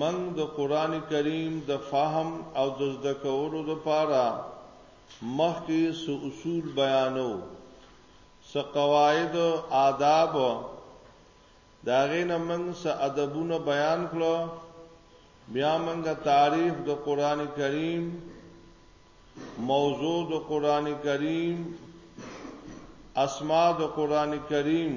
موږ د قرآن کریم د فهم او د زده کولو لپاره مخکې څه اصول بیانو څه قواعد آداب دا غینه موږ څه ادبونه بیان کړو بیا موږ تعریف د قرآن کریم موضوع د قرآن کریم اسماء د قرآن کریم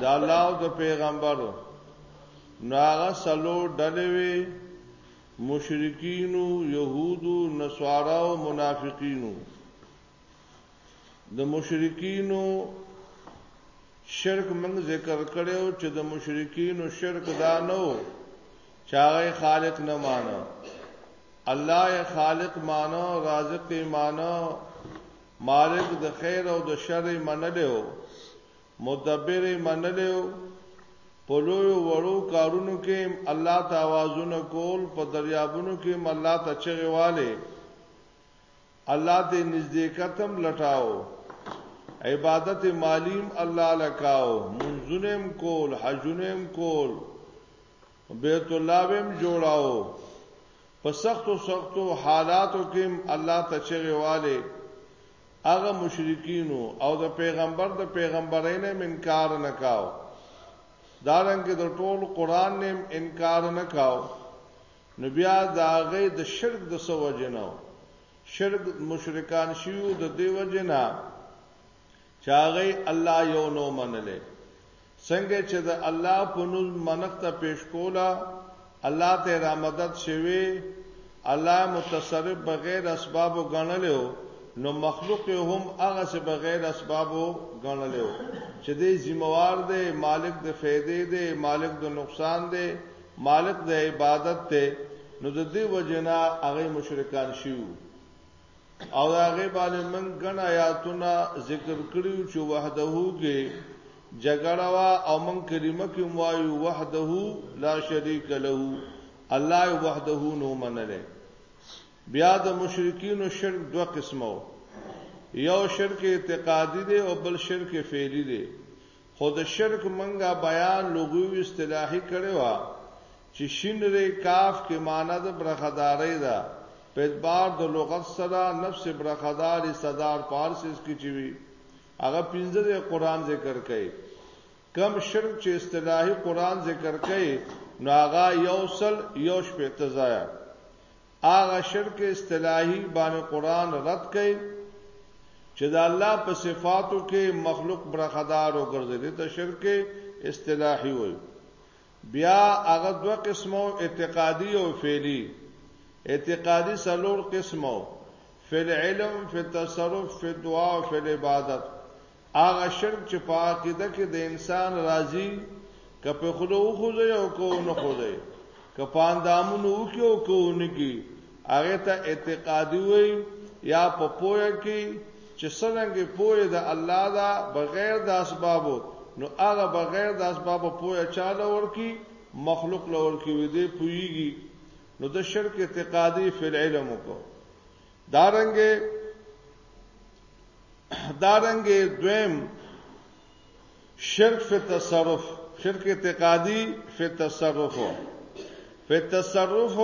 د الله او د پیغمبر ناغه سلو ډلوي مشرکین او يهود او نصارا او منافقین د مشرکین شرک موږ ذکر کړو چې د مشرکین شرک دا نو چاغه خالق نه مانو الله یې خالق مانو رازق یې مانو مالک د خیر او د شر منلو مدبر یې منلی و، په لویو وړو کارونو کې هم الله ته آوازونه کول، په دریابونو کې هم الله ته چغې والې، الله ته یې نزدېکت هم لټاوه، عبادت مالي هم الله له کاوه، لمونځونه یې هم کول، حجونه یې هم کول، بیت الله به یې هم جوړاوه، په سختو سختو حالاتو کې هم الله ته چغې والې. هغه مشرکین او د پیغمبر د پیغمبرۍ نه انکار نه کاو دا رنګ د ټول قران نه انکار نه کاو نو بیا دا غي د شرک د سو جنو شرک مشرکان شیو د دیو جنا چاغی الله یو نو منلې څنګه چې د الله په نوم منښت پیش کوله، الله ته رامدد شوی، الله یې متصرف بغیر اسبابو ګڼلی و، نو مخلوق یې هم هغسې بغیر اسبابو ګڼلی و، چې دی ذمه وار دی، مالک د فایدې دی، مالک د نقصان دی، مالک د عبادت دی، نو د دې وجې نه هغوی مشرکان شوي وو. او هغه باندې من ګڼ آیاتونه ذکر کړیو چې وحده کې جګړه وا او من کلمه کې وایو وحده لا شریک له الله وحده نو منله بیا د مشرکین او شرک دوه قسمه یو شرک اعتقادي دی او بل شرک فعلی دی خود شرک منګه بیان لغوي اصطلاحي کړي وا چې شين رې کاف کې معنی د برخدارۍ ده په اعتبار د لغت سره نفس برخدار استدار په هر څيز کې چې وي هغه پنځه دی قرآن ذکر کوي کم شرک چې اصطلاحي قرآن ذکر کوي نو هغه یو سل یو شپېته ځایه هغه شرک اصطلاحي باندې قرآن رد کوي چې د الله په صفاتو کې مخلوق برخدار وګرځي دي ته شرک اصطلاحي وایي بیا هغه دوه قسمه وو، اعتقادي او فعلي. اعتقادي څلور قسمه وو، فی العلم، فی التصرف، فی الدعاء او فی العبادت. هغه شرک چې په عقیده کې د انسان راځي، که په خوله وخوځوي او که ونه خوځوي، که په اندامونو وکړي او که ونه کړي، هغه ته اعتقادي وي یا په پوهه کې چې څنګه پوهه د الله دا بغیر د اسبابو نو هغه بغیر د اسبابو پوهه چاله ورکی مخلوق لور کې وي دی پوهیږي نو د شرک اعتقادي فی العلم کو دارنګ دارنګ دویم شرک فی التصرف، شرک اعتقادی فی التصرف، فی التصرف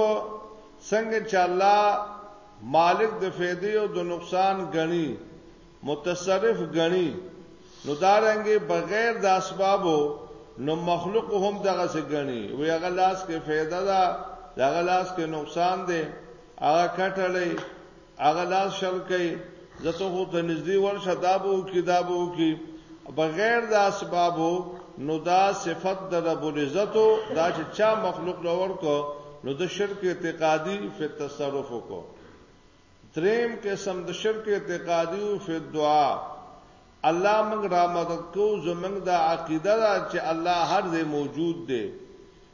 څنګه چې الله مالک د فیدې او د نقصان غنی متصرف غنی نو دارنګه بغیر د اسبابو نو مخلوق هم دغه څه غنی وی هغه لاس کې فیده ده دغه لاس کې نقصان ده هغه کټلې هغه لاس شل کوي زته هو ته نږدې ورشه دا به وکي دا به وکي بغیر د اسبابو نو دا صفت د رب العزت دا چې چا مخلوق لور کو نو د شرک اعتقادي په تصرف کو دریم قسم د شرک اعتقادي او په دعا الله موږ را مدد کو زمنګ د عقیده دا چې الله هر ځای موجود دی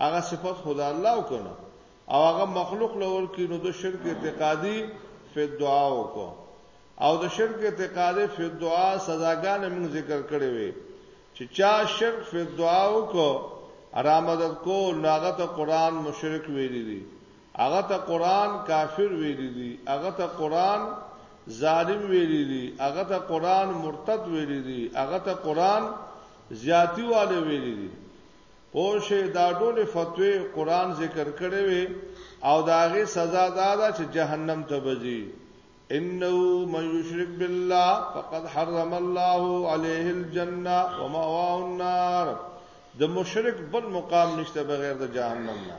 هغه صفت خدا الله وکنه او هغه مخلوق لور کې نو د شرک اعتقادي فی دعا وکړو او د شرک اعتقادي فی دعا سزاګان موږ ذکر کړې وي چې چا شرک فی دعا وکړو ارامدد کو ناغه ته قران مشرک ویلي دي هغه ته قران کافر ویلي دي هغه ته قران ظالم ویلي دي هغه ته قران مرتد ویلي دي هغه ته قران زیاتی والے ویلي دي پوشه دا ډول فتوی قران ذکر کړي وي او داغه سزا دا ده چې جهنم ته بځي انه من یشرک بالله فقد حرم الله عليه الجنه ومأواه النار د مشرک بل مقام نشته بغیر د جهنم نه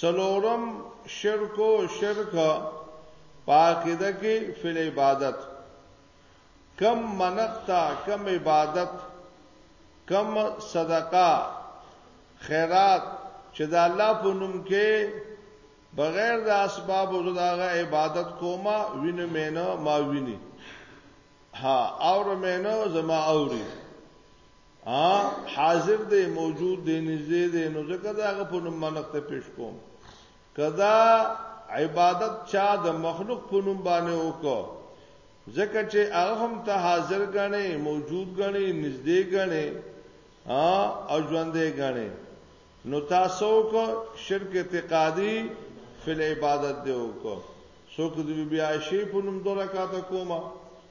سلورم شرک او شرک پاکیده کې فل عبادت کم منقتا کم عبادت کم صدقه خیرات چې د الله په نوم کې بغیر د اسباب او دغه عبادت کوما وینه مینه ما ویني ها اور مینه زما اوري ا حاضر دی موجود دی نږدې دی نو ځکه دا هغه په نوم باندې ته پیش کوم کدا عبادت چا د مخلوق په نوم باندې وکړو ځکه چې هغه هم ته حاضر غني موجود غني نږدې غني ا او ژوندې غني نو تاسو کو شرک اعتقادي فل عبادت دی وکړو څوک د بیا شی په نوم دوه رکعات کومه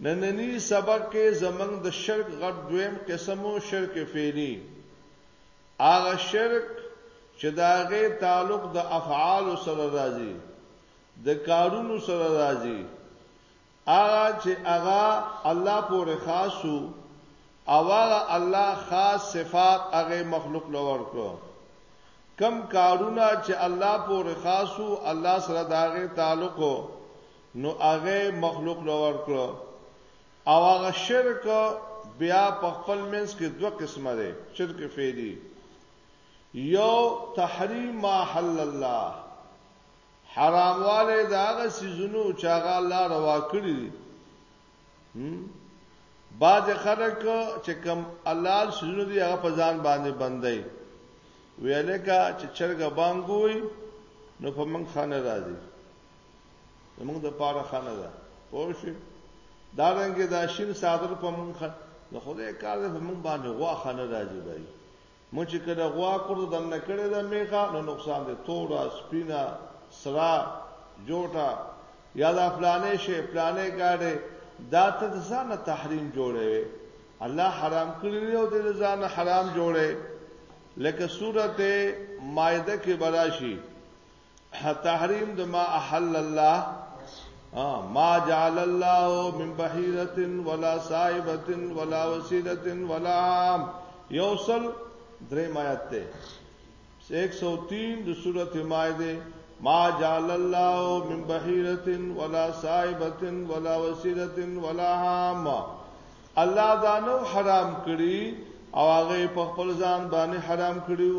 ننني سبق کې زمونږ د شرک غټ دویم قسم و شرک فعلی. هغه شرک چې د هغې تعلق د افعالو سره راځي، د کارونو سره راځي، هغه چې هغه الله پورې خاص و او هغه الله خاص صفات هغې مخلوق له ورکړو. کوم کارونه چې الله پورې خاص و، الله سره د هغې تعلق و، نو هغه مخلوق له ورکړو او هغه شرک بیا په خپل منځ کې دوه قسمه دی شرک فعلی یو تحریم ما حل الله حرامواله دا هغه سيزونو چې هغه الله روا کړی بعض خلک چې کم الله سيزونو دی هغه په ځان باندې بندای ویلکه چې چرګ بانګوي نو په من خانه راځي زمونږ د پاره خانه ده پوه شئ دا رنګ دا شین صادر په مونږ نو خدای کار دې په مونږ باندې غوا خانه راځي بای مو چې کله غوا کړو دم نه کړې دا میخه نو نقصان دې تورا سپینا سرا جوټا یا دا فلانه شي فلانه گاډي دا ته ځان تحریم جوړې الله حرام کړی او دې ځان حرام جوړې لکه سورته مائده کې براشي تحریم د ما احل الله ما جعل الله من بحيره ولا صائبه ولا وسيله ولا عام یوصل درې آیات ته 103 د سورته مائده ما جعل الله من بحيره ولا صائبه ولا وسيله ولا عام الله دا نو حرام کړی او هغه په خپل ځان باندې حرام کړیو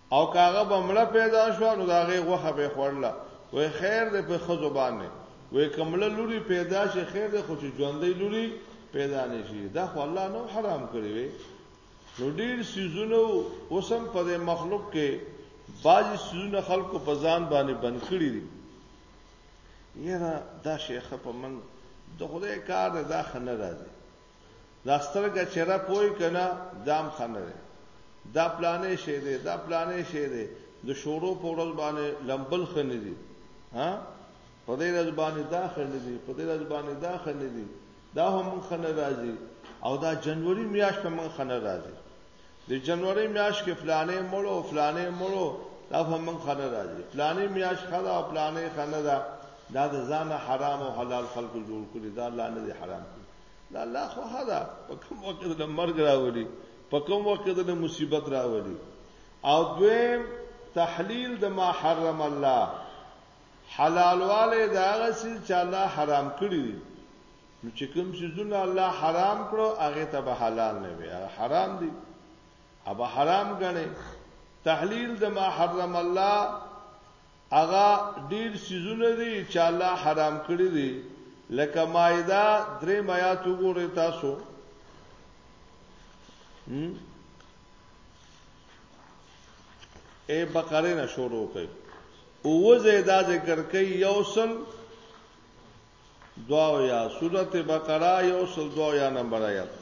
او که هغه به مړه پیدا شوه نو د هغې غوښه به یې خوړله، وایي خیر دی په ښځو باندې، وایي که مړه لوري پیدا شي خیر دی خو چې ژوندۍ لوري پیدا نه شي، دا خو الله نه حرام کړي وي. نو ډېر څیزونه وو، اوس هم په دې مخلوق کې بعضې څیزونه خلکو په ځان باندې بند کړي دي، یاره دا شی ښه په موږ د خدای کار دی دا ښه نه راځي، دا سترګه چې را پوي کنه دام خنه ده دا پلانې شي ده دا پلانې شي ده د شورو په ورځ باندې لمبل خنه دي ها په دې ورځ باندې دا خنه دي په دې ورځ باندې دا خنه دي دا هم خنه راځي او دا جنوري میاشت په من خنه راځي د جنوري میاشت کې فلانې مړو فلانې مړو دا هم من خنه راځي فلانې میاشت خدا او فلانې خنه دا دا د ځان حرام او حلال خلکو جوړ کړی دا الله نه حرام کړی د الله خوخه ده په کوم وخت کې د مرګ راولي په کوم وخت کې د مصیبت راولي او دویم تحلیل د ما حرم الله حلالواله دا غسی چې الله حرام کړی نو چې کوم سيزونه الله حرام کړو هغه ته به حلال نه وي حرام دي ابا حرام غني تحلیل د ما حرم الله هغه ډیر سیزونه دي چې الله حرام کړی دي لکه مائده درې میات وګورئ تاسو اے بقره نه شروع کړي او زیدا ذکر کوي یوسل دعا یا سورته بقره یوسل دعا یا نمبر آیات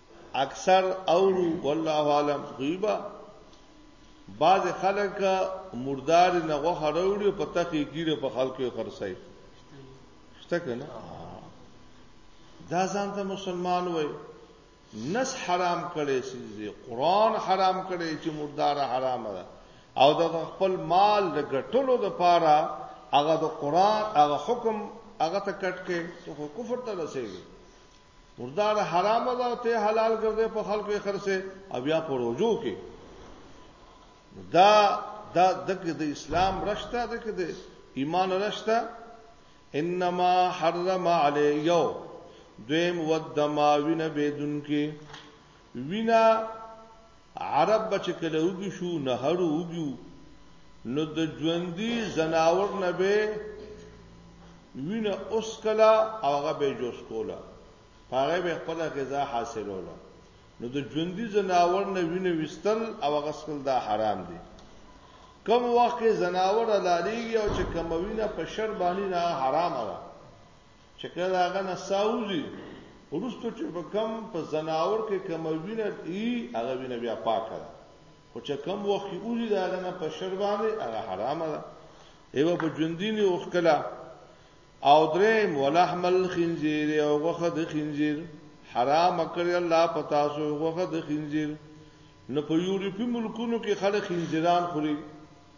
اکثر اورو والله عالم غیبا بعض خلک مردار نه غوخه وروړي په تخې ګیره په خلکو خرڅي شته کنه دا ځان ته مسلمان وای نس حرام کړي سي قران حرام کړي چې مردار حرام ده او د خپل مال د ګټلو د پاره هغه د قران هغه حکم هغه ته کټ کې څه کفر ته رسېږي مردار حرام ده او ته حلال ګرځې په خلکو یې خرڅه او بیا په روجو کې دا دا دغه د اسلام رښتا ده کې د ایمان رښتا انما حرم علی یو دویم ودما وین بدون کې وينه عرب به چې کله وږي شو نهرو وږي نو د ژوندي زناور نه به وینه اوس کلا او هغه به جوس کولا هغه به خپل غذا حاصلوله نو د ژوندي زناور نه وینه وستل او هغه سکل دا حرام دي کم وخت زناور لالیږي او چې کموینه په شر باندې نه حرام ده چې کله د هغه نه ساه وځي، وروسته چې په کوم په ځناور کې کومه وینه وي، هغه وینه بیا پاکه ده، خو چې کوم وخت یې وځي د هغه نه په شر باندې هغه حرامه ده، یوه به ژوندي نه وښکله او دریم ولحم الخنزیر او غوښه د خنزیر حرام کړی الله په تاسو غوښه د خنزیر نو په یورپي ملکونو کې خلک خنزیران خوري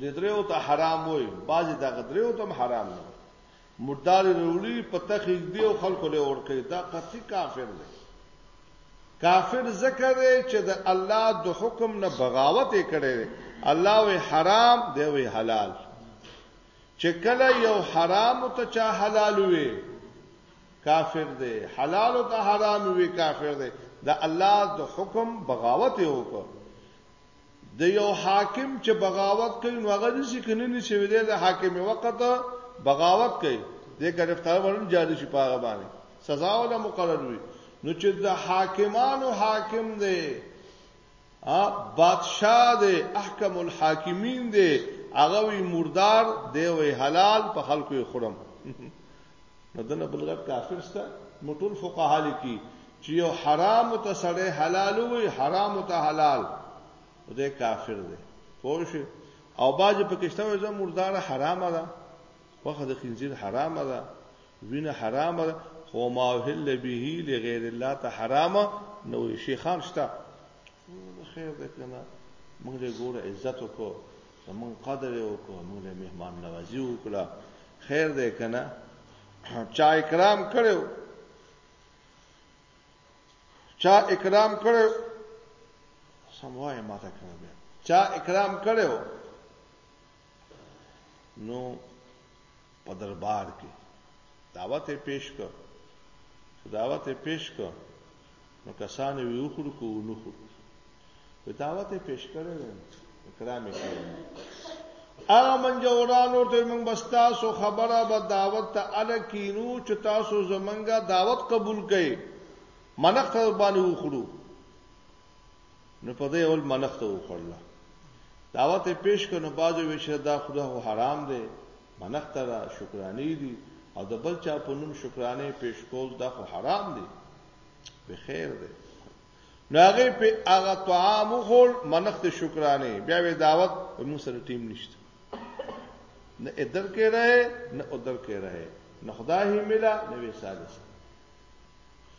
د دریو ته حرام وای بعضی دا غدریو ته حرام نه مردار وروړي په تخیګ دی او خلکو له ورکه دا قطعي کافر دی کافر ذکر دی چې د الله د حکم نه بغاوت کړي الله وی حرام دی وی حلال چې کله یو حرام ته چا حلال وي کافر دی حلال ته حرام وي کافر دی د الله د حکم بغاوت وکړي د یو حاکم چې بغاوت کوي نو هغه نیسي که نه نیسي ویدی د حاکم وقت بغاوت کوي د ګرفتار ورن جاری شي په هغه باندې سزا ولا مقرر وي نو چې د حاکمانو حاکم دی ا بادشاہ دی احکم الحاکمین دی هغه وی مردار دی وی حلال په خلکو خورم په دنه بل غټ کافر سته نو ټول فقها لیکي چې یو حرام ته سړی حلال وي حرام ته حلال دی کافر دی پوه شئ او باج پکشته وي زموږ مردار حرام ده وخت د خنزیر حرام ده وینه حرام ده خو ما هل به لغیر الله ته حرام نو شیخان شته خیر ده کنه موږ له ګوره عزت وکړو زمون قدر یې وکړو موږ له مهمان نوازي وکړه خیر دی کنه چا اکرام کړو چا اکرام کړو سموای ماته کړو چا اکرام کړو نو په دربار کې دعوت پیش کړ دعوت پیش کړ نو کسان وی وخور کو نو خور په دعوت پیش کړو اکرام کړو هغه منجوران ورته موږ بستا سو خبره به دعوت ته ال کینو چې تاسو زمونږه دعوت قبول کړي منخ باندې وخورو نو په دې اول منښت وکړله دعوت پیش کنو باجو ویشه دا خدا هو حرام دی منښت را شکرانی دی او د بل چا په نوم شکرانه پیش کول دا خو حرام دی به خیر دی نو هغه په هغه طعام خور منښت شکرانه بیا وی دعوت موږ سره ټیم نشته نه ادر کې رہے نه ادر کې رہے نه خدا هی ملا نه وی سالس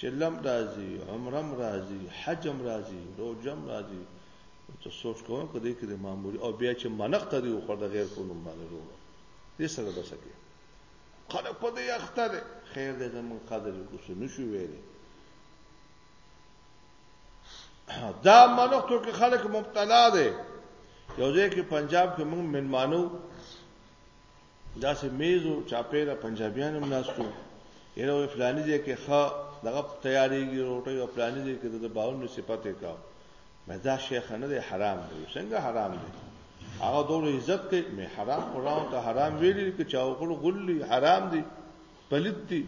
چلم راځي عمرم راځي حجم راځي روجم راځي ته سوچ کوه که دې کې د معمولی او بیا چې منق ته دی خو د غیر په نوم باندې وروړو دې سره بسکه خلک په دې اخته دي خیر دې زمون قدر کو څه نشو ویلې دا منق ته کې خلک مبتلا دي یو ځای کې پنجاب کې موږ منمانو داسې میز و چاپېره پنجابیان هم ناست وو یاره وایي فلاني ځای کې ښه دغه تیارېږي روټۍ او فلاني ځای کې د ده باونې صفت یې کاو مې دا شیخ نه دی حرام دی څنګه حرام دی هغه دوره عزت کوي مې حرام قرآن ته حرام ویلي که چا وکړو غلي حرام دی پلیت دی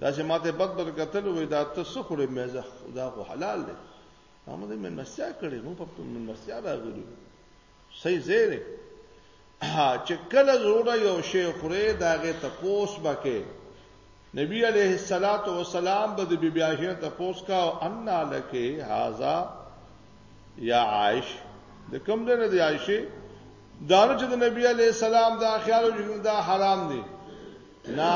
داسې ماته بد بد کتل وې دا ته څه خورې مې زه دا خو حلال دی هغه مې مستیا کړې مو په مستیا راغلی صحیح زیره چې کله زړونه یو شی خورې د هغې تپوس به کې نبی علیه الصلاة والسلام به د بی بی عائشه تپوس کا او ان لکه هاذا یا عائش د کوم دنه دی عائشه دانه چې د نبی علی السلام دا خیال او دا حرام دی نه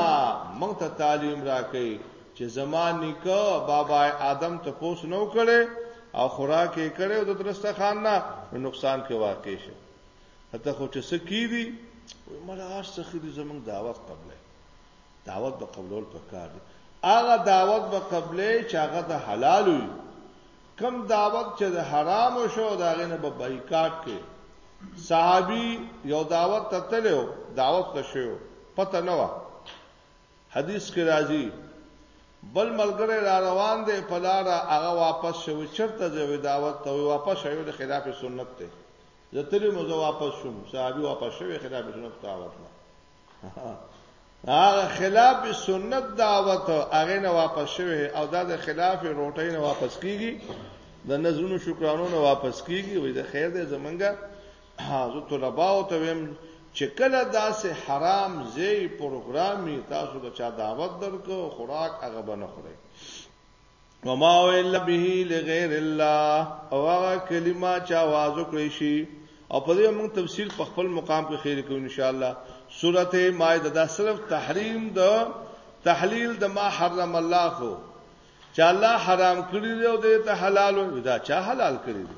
مونږ ته تعلیم راکې چې زمان نکو بابا آدم ته پوس نو کړي او خوراک یې کړي او د درسته خان نه نقصان کې واقع شي هته خو چې سکی دی وای مله هر څه خېدي زمنګ دعوت قبلې دعوت به قبلول پکار دی هغه دعوت به قبلې چې هغه د حلال وي کم دعوت چې د حرام شو دا غنه به بایکاټ کې صحابي یو دعوت ته تلو دعوت ته شو پته نه و حدیث کې راځي بل ملګری را روان دی په لار هغه واپس شو چرته ځوی دعوت ته واپس شو د خلاف سنت ته زه تلم او زه واپس شوم صحابي واپس شوی خلاف سنت دعوت لا هغه خلاف سنت دعوت هغه نه واپس شوی او دا د خلاف روټۍ نه واپس کیږي د نزونو شکرانو نه واپس کیږي وای د خیر دې زمونږه حاضر طلباء او ته ویم چې کله داسې حرام زی پروګرامي تاسو د چا دعوت درکو خوراک هغه بنه خوري وما ویل به لغیر الله او هغه کلمه چې आवाज وکړي شي او په دې موږ تفصیل په خپل مقام کې خیر کوو ان شاء الله سورته مائده دا صرف تحریم د تحلیل د ما حرم الله خو چې الله حرام کړی دی او دې ته حلال وي دا چا حلال کړی دی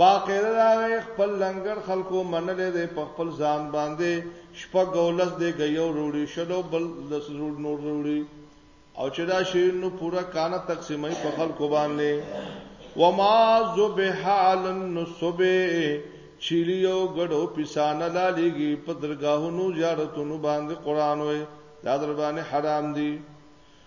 باقر راغی خپل لنګر خلکو منلی دی په خپل ځان باندې شپږ او لس دی ګیو وروړي شل او بل لس وروړي نور وروړي او چې دا شی نو پوره کانه تقسیموي په خلکو باندې وما ذبح علی النصب چیلیو ګډو پسانه لالیږي په درگاهونو زیارتونو باندې قران وې دا در باندې حرام دي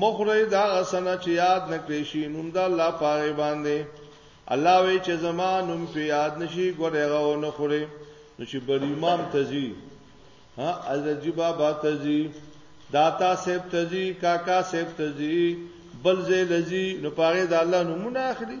مه خورئ د هغه څه نه چې یاد نه کړی شي نوم د الله په هغې باندې، الله وایي چې زما نوم پرې یاد نه شي، ګوره هغه ونه خورئ. نو چې بل امام ته ځي، حضرتجي بابا ته ځي، داتا صاحب ته ځي، کاکا صاحب ته ځي، بل ځای له ځي، نو په هغې د الله نومونه اخلي.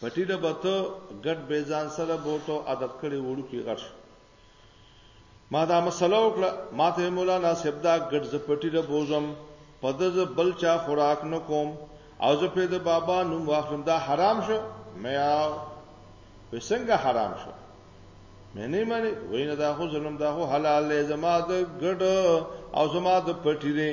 پټی د بته ګډ به ځان سره بوتو عادت کړي وړو کې غټ شو ما دا مسله وکړه ما ته مولانا صاحب دا ګډ زپټی له بوزم په دز بل چا خوراک نه کوم او زه په د بابا نوم واخلم دا حرام شو مې او وسنګه حرام شو مې نه مانی وینه دا خو ظلم دا خو حلال دی زما د ګډ او زما د پټی دی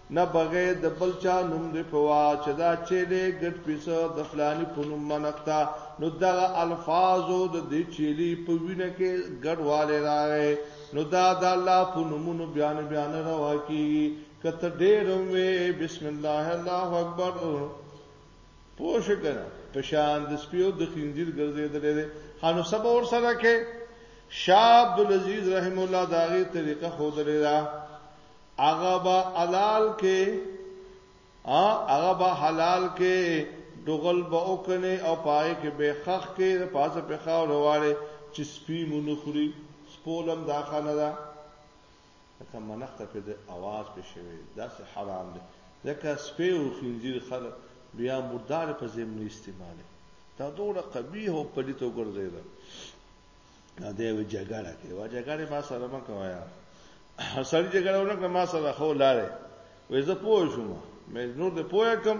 نه بغیر د بل چا نوم دی په وا چې دا چې له ګټ پیسه د فلانی په نوم منښتا نو دا الفاظو د دې چيلي په وینه کې ګډواله راغې نو دا د الله په نومونو بیان بیان روا کیږي کته ډېر وې بسم الله الله اکبر پوښ کنه پشان د سپیو د خنزیر ګرځیدل دي خانو سبا ور سره کې شاه عبد العزيز رحم الله داغه طریقه خود لري هغه به حلال کې ا هغه به حلال کې دغل به وکنه او پای کې به خخ کې د پاسه په خاور واړي چې سپی مونږ خوري سپولم داخه نه ده که منخته په د आवाज په شوی دا سه حرام دي ځکه سپی او خنزیر خر بیا مردار په زمینه استعماله دا دوره قبیح او پلیتو ګرځیدل دی و جګړه کې و جګړه ما سره ما کوایا سړی جګړه ونه ما سره خو لاړې وې زه پوه شوم مې نور دې پوه کم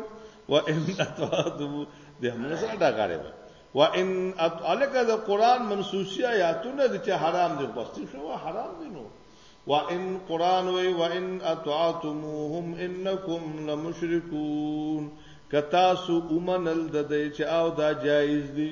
و ان اتوادو دې موږ سره دا غاړې و و ان الک د قران منسوسی آیاتونه د چې حرام دي بستی شو حرام دي نو و ان قران وی و ان اطعتموهم انکم لمشرکون کتا سو اومنل د دې چې او دا جایز دي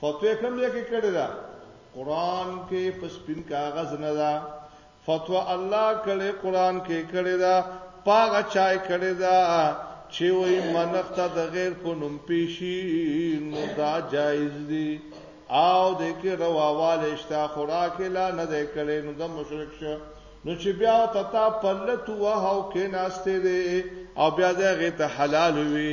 فتوی کوم ځای کې کړی دا قران کې په سپین کاغذ نه دا فتوا الله کړي قران کې کړي دا پاغه چای کړي دا چې وای منخته د غیر په نوم پیشي نو دا جایز دي او د کې رواواله اشتا خوراک لا نه دی کړي نو د مشرک شه نو چې بیا تتا پلت وه او کې ناشته دي او بیا دغه ته حلال وي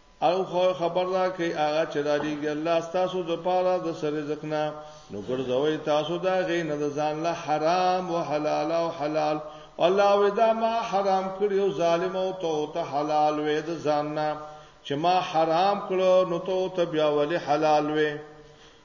او خو خبر را کوي هغه چې را لېږي الله ستاسو د پاره د سر رزق نه نو ګرځوي تاسو دا غي نه د ځان له حرام او حلال او حلال الله ودا ما حرام کړی او ظالم او ته ته حلال وې د ځان نه چې ما حرام کړو نو ته ته بیا ولې حلال وې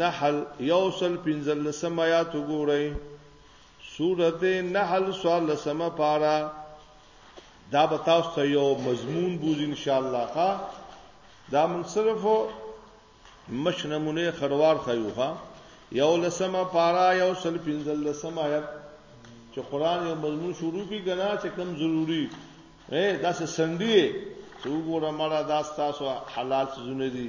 نحل یوصل پنځلسم آیات وګورئ سورته نحل سوال لسمه پارا دا به تاسو ته یو مضمون بوز ان شاء الله ښا دا من صرف مش نمونه خروار خیو ښا یو لسمه پارا یو سل پنځل لسمه آیت چې قران یو مضمون شروع کی غنا چې کم ضروری اے دا څه سندې څو ګوره مړه دا تاسو حلال سونه دي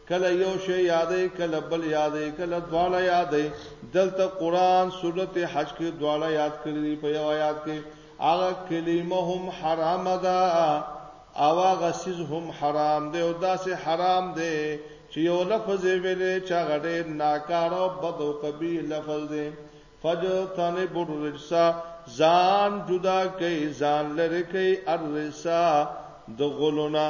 کله یو شی یادې کله بل یادې کله دواړه یادې دلته قران سورته حج کې دواړه یاد کړی په یو آیات کې هغه کلمه هم حرام ده او هغه سیز هم حرام ده او داسې حرام ده چې یو لفظ ویلې چې هغه ډېر ناکاره او بد او قبیح لفظ ده فجر تنه بر رجسا ځان جدا کوي ځان لره کوي ارسا د غلونا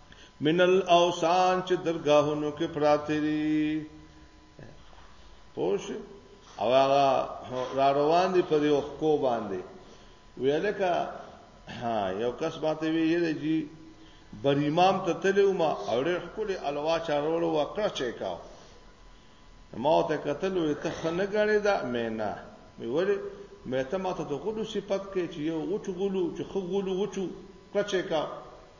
من الاوسان چې درگاهونو کې پراته دي پوش او هغه را روان دي په یو خکو باندې ویلکه ها یو کس باندې وی یره جی بر امام ته تلو ما او ډېر خپل الوا چارولو وکړه چې کاو ما ته قتل وې ته خنه غړې دا مې نه مې وله مې ته ما ته د غلو صفت کې چې یو اوچ غلو چې خو غلو اوچو کړه چې کاو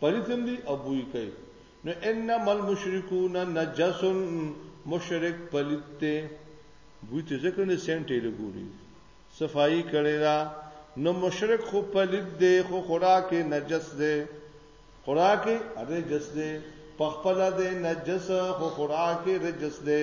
پلیت هم دی او بوی کوي نو انما المشرکون نجس مشرک پلیت ته بوی ته ځکه نه سنټ یې لګولي صفائی کړی دا نو مشرک خو پلید دی خو خوراک نجس دی خوراک رجس دی پخپل دی نجس خو خوراک رجس دی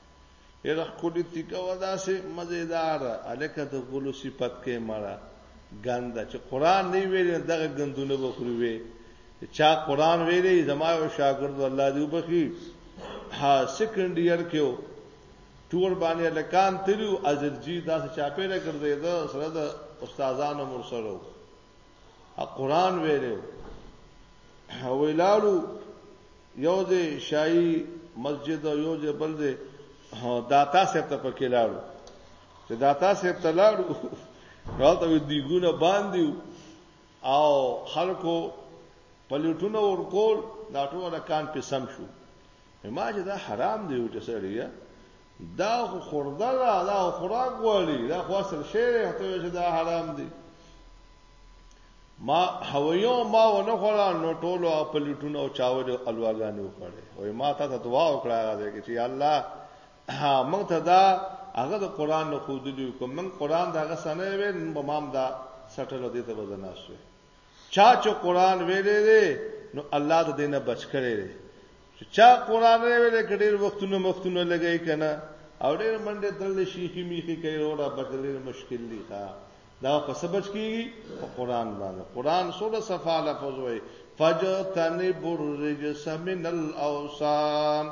ډېره ښکلې تیکه وه داسې مزېداره هلکه د غلو صفت کوې مړه ګنده چې قرآن نه ویلی دغه ګندونه به خوري وې چا قرآن ویلی زما یو شاګرد الله دې وبخي ها سیکنډ ایئر کې و ټور باندې لکان تلو ازرجی داسې چاپېره ګرځېده سره د استادانو مرسره قرآن ویلو او ویلالو یو دې شاهي مسجد او یو دې بل دې داتا صاحب ته پکې لاړو چې داتا صاحب ته لاړو راته دې ګونه باندې او خلکو پلیټونه ورکول دا ټول کان په سم شو ما چې دا حرام دی چې سړی دا خو خورده ده دا خو خوراک غواړي دا خو اصل شی دی ته وایې چې دا حرام دی ما هویو ما ونه خوړه نو ټولو پلیټونو او چاوجو الواګانې وخوړې وای ما ته ته دعا وکړه هغه کې چې الله موږ ته دا هغه د قران نو خود دی کوم موږ قران دا هغه سنې وې مام دا سټل دې ته بدناسوي چا چې قران ویلې دی نو الله د دینه بچ کړي دی چې چا قران ویلې کډیر وختونه مختونه لګی کنه او ډیر منډه تل شیخی میخی کوي وروړه بچلې مشکل دی ښا دا په سبج کیږي په قران باندې قران سوره صفه لفظ وای فجتنب الرجس من الاوثان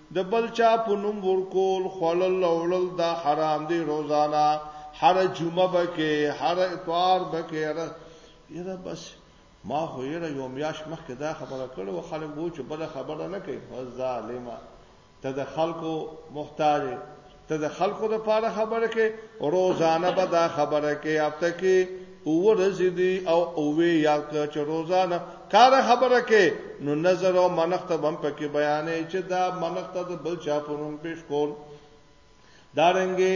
د بل چا په نوم ورکول خوړل او وړل دا حرام دی روزانه هر جمعه بکې هر اتوار بکې هر یره بس ما خو یره یو میاش مخکې دا خبره کړو خلک وو چې بل خبره نه کوي ظالما ته د خلکو محتاج ته د خلکو د پاره خبره کې روزانه به دا خبره کې هفته کې او ورځې دی او اوې یا چې روزانه کار خبره کې نو نظر او منښت بم پکې بیانې چې دا منښت د بل چا په نوم پیش کول دارنګې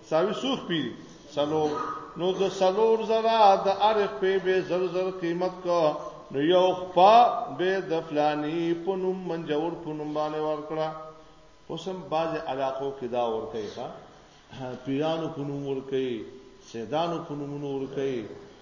ساوی سوخ پی سلور نو د سلور زرا د عرف په به زر زر قیمت کو نو یو خپا به د فلانی په نوم منجور په نوم باندې ورکړه اوسم باز علاقو کې دا ور کوي ها پیرانو په نوم ور کوي سیدانو په نوم ور کوي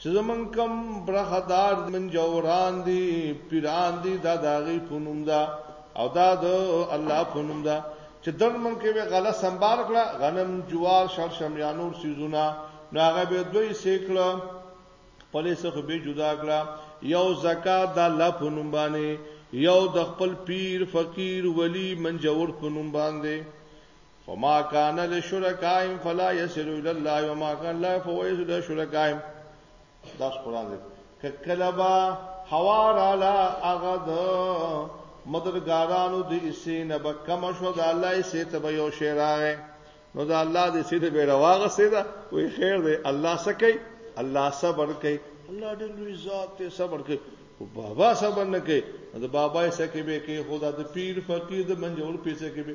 چې زمون کم برخدار من جوران دي پیران دي دا داغي پونوم دا او دا د الله پونوم دا چې دن من کې به غلا سنبال کړه غنم جوار شر شمیانور سيزونه ناغه به دوی سیکړه پلې څخه به جدا کړه یو زکات د الله پونوم باندې یو د خپل پیر فقیر ولی منجور پونوم باندې فما کان لشرکائم فلا یسر الی الله وما کان لا فویس لشرکائم دا قرآن دی ککلبا هوا رالا هغه د مدرګارانو د اسې نه به کم شو د الله یې سیته به یو شی راغی نو د الله دې سیته به راواغه سیده وی خیر دی الله سکی الله صبر کوي الله دې لوی ذات ته صبر کوي او بابا صبر نه کوي د بابا یې سکی به کې خدا د پیر فقیر د منجور پیسې کې به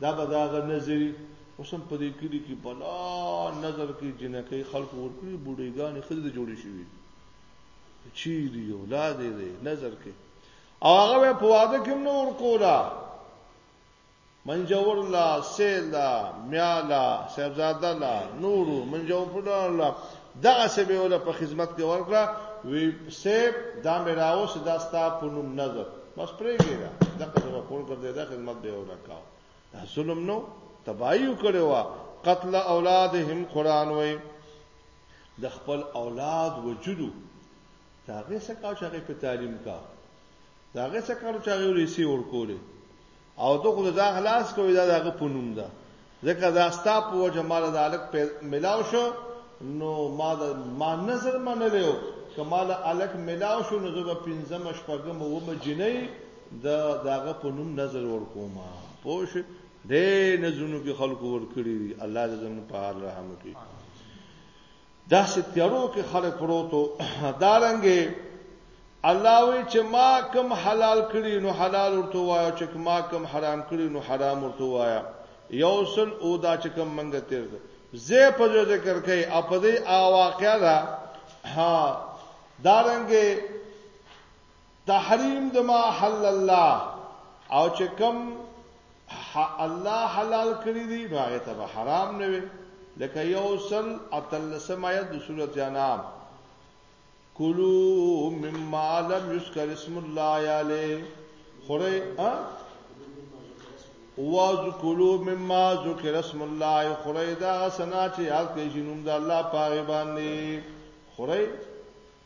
دا به دا غ نظری اوس هم په دې کلی کې بلا نظر کې جنکې خلق ورکړي بوډېګان خدي ته جوړې شوې چی دی اولاد دې نظر کې او هغه په واده کې نو ورکولا منجور لا سیل لا میالا صاحبزاده لا نورو منجور پډا لا دغه سبه ولا په خدمت کې ورکړه وی سیب دا میراوس دا ستا په نوم نظر بس پرېږي دا دغه ځواب کول ګرځي دا خدمت به ورکاو دا ظلم نو تبایو کړو قتل اولادهم قران وای د خپل اولاد وجودو داغه سکه چې هغه په تعلیم کا داغه سکه چې هغه ولې سی ورکولې او ته خو دا خلاص کوی دا دغه پونوم ده ځکه دا ستا په وجه مال د الک په ملاو شو نو ما د ما نظر منلیو کمال الک ملاو شو نو زه پنځم شپږم و م جنې د داغه په نوم نظر ور کوم پوش دې نظرونو کې خلکو ور کړی الله دې زموږ په حال رحم وکړي داسې تیارو کې خلک پروتو دارنګې الله وی چې ما کم حلال کړی نو حلال ورته وایا چې ما کم حرام کړی نو حرام ورته وایا یو سل او دا چې کم منګه تیر ده زه په ذکر کوي اپدې اواقعا دا ها دارنګې تحریم د ما حل الله او چې کوم الله حلال کړی دی نو هغه ته حرام نه وي لکه یو سل اتلسم آیت د سورته انام کلو مما لم یذکر اسم الله علی خوره ا وذکلوا مما ذکر اسم الله خوره دا سنا چې یاد کې شنوم د الله پاره باندې خوره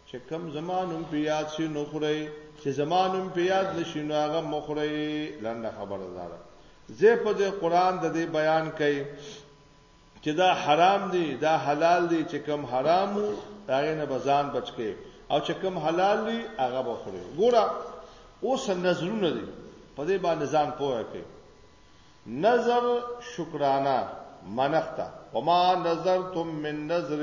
چې کم زمانم په یاد شي نو خوري چې زمانم په یاد نشي نو هغه مخوري لنډه خبره ده زه په دې قران د دې بیان کوي چې دا حرام دي دا حلال دي چې کم حرام هغه نه بزان بچکه او چې کم حلال دي هغه بخوري ګوره اوس نظرونه دي په دې باندې ځان پوهه کوي نظر شکرانه منخته وما نظرتم من نظر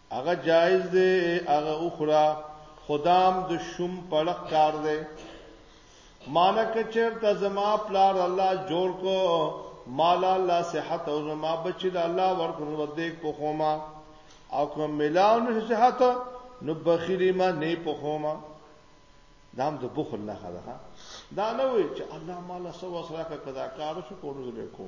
هغه جایز دی هغه اخرى خدام د شوم پړق کار دی مانا کچر ته زما پلار الله جوړ کو مال الله صحت او زما بچی د الله ورکړ ودیک په خوما او کوم ملاو نه صحت نو بخیلی ما نه په خوما دام د بخل نه خدا دا نه وی چې الله مال سو وسره کدا کار شو کولو زه کو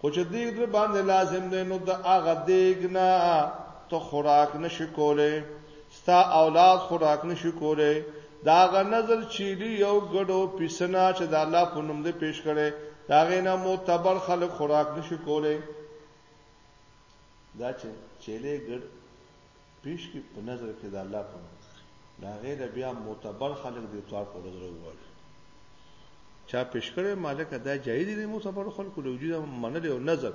خو چې دیګ در باندې لازم دی نو د هغه دیګ نه ته خوراک نشي کولی ستا اولاد خوراک نشي کولی دا غ نظر چيلي یو ګډو پیسنا چې د الله په نوم دې پیش کړي دا غینا معتبر خلک خوراک نشي کولی دا چې چيلي ګډ پېش کړي په نذر کښې د الله په نوم له هغې نه بيا معتبر خلق د اتوار په ورځ راوغواړي چا پېش کړی مالکه دا جایز دي د معتبرو خلکو له وجوده منل او نظر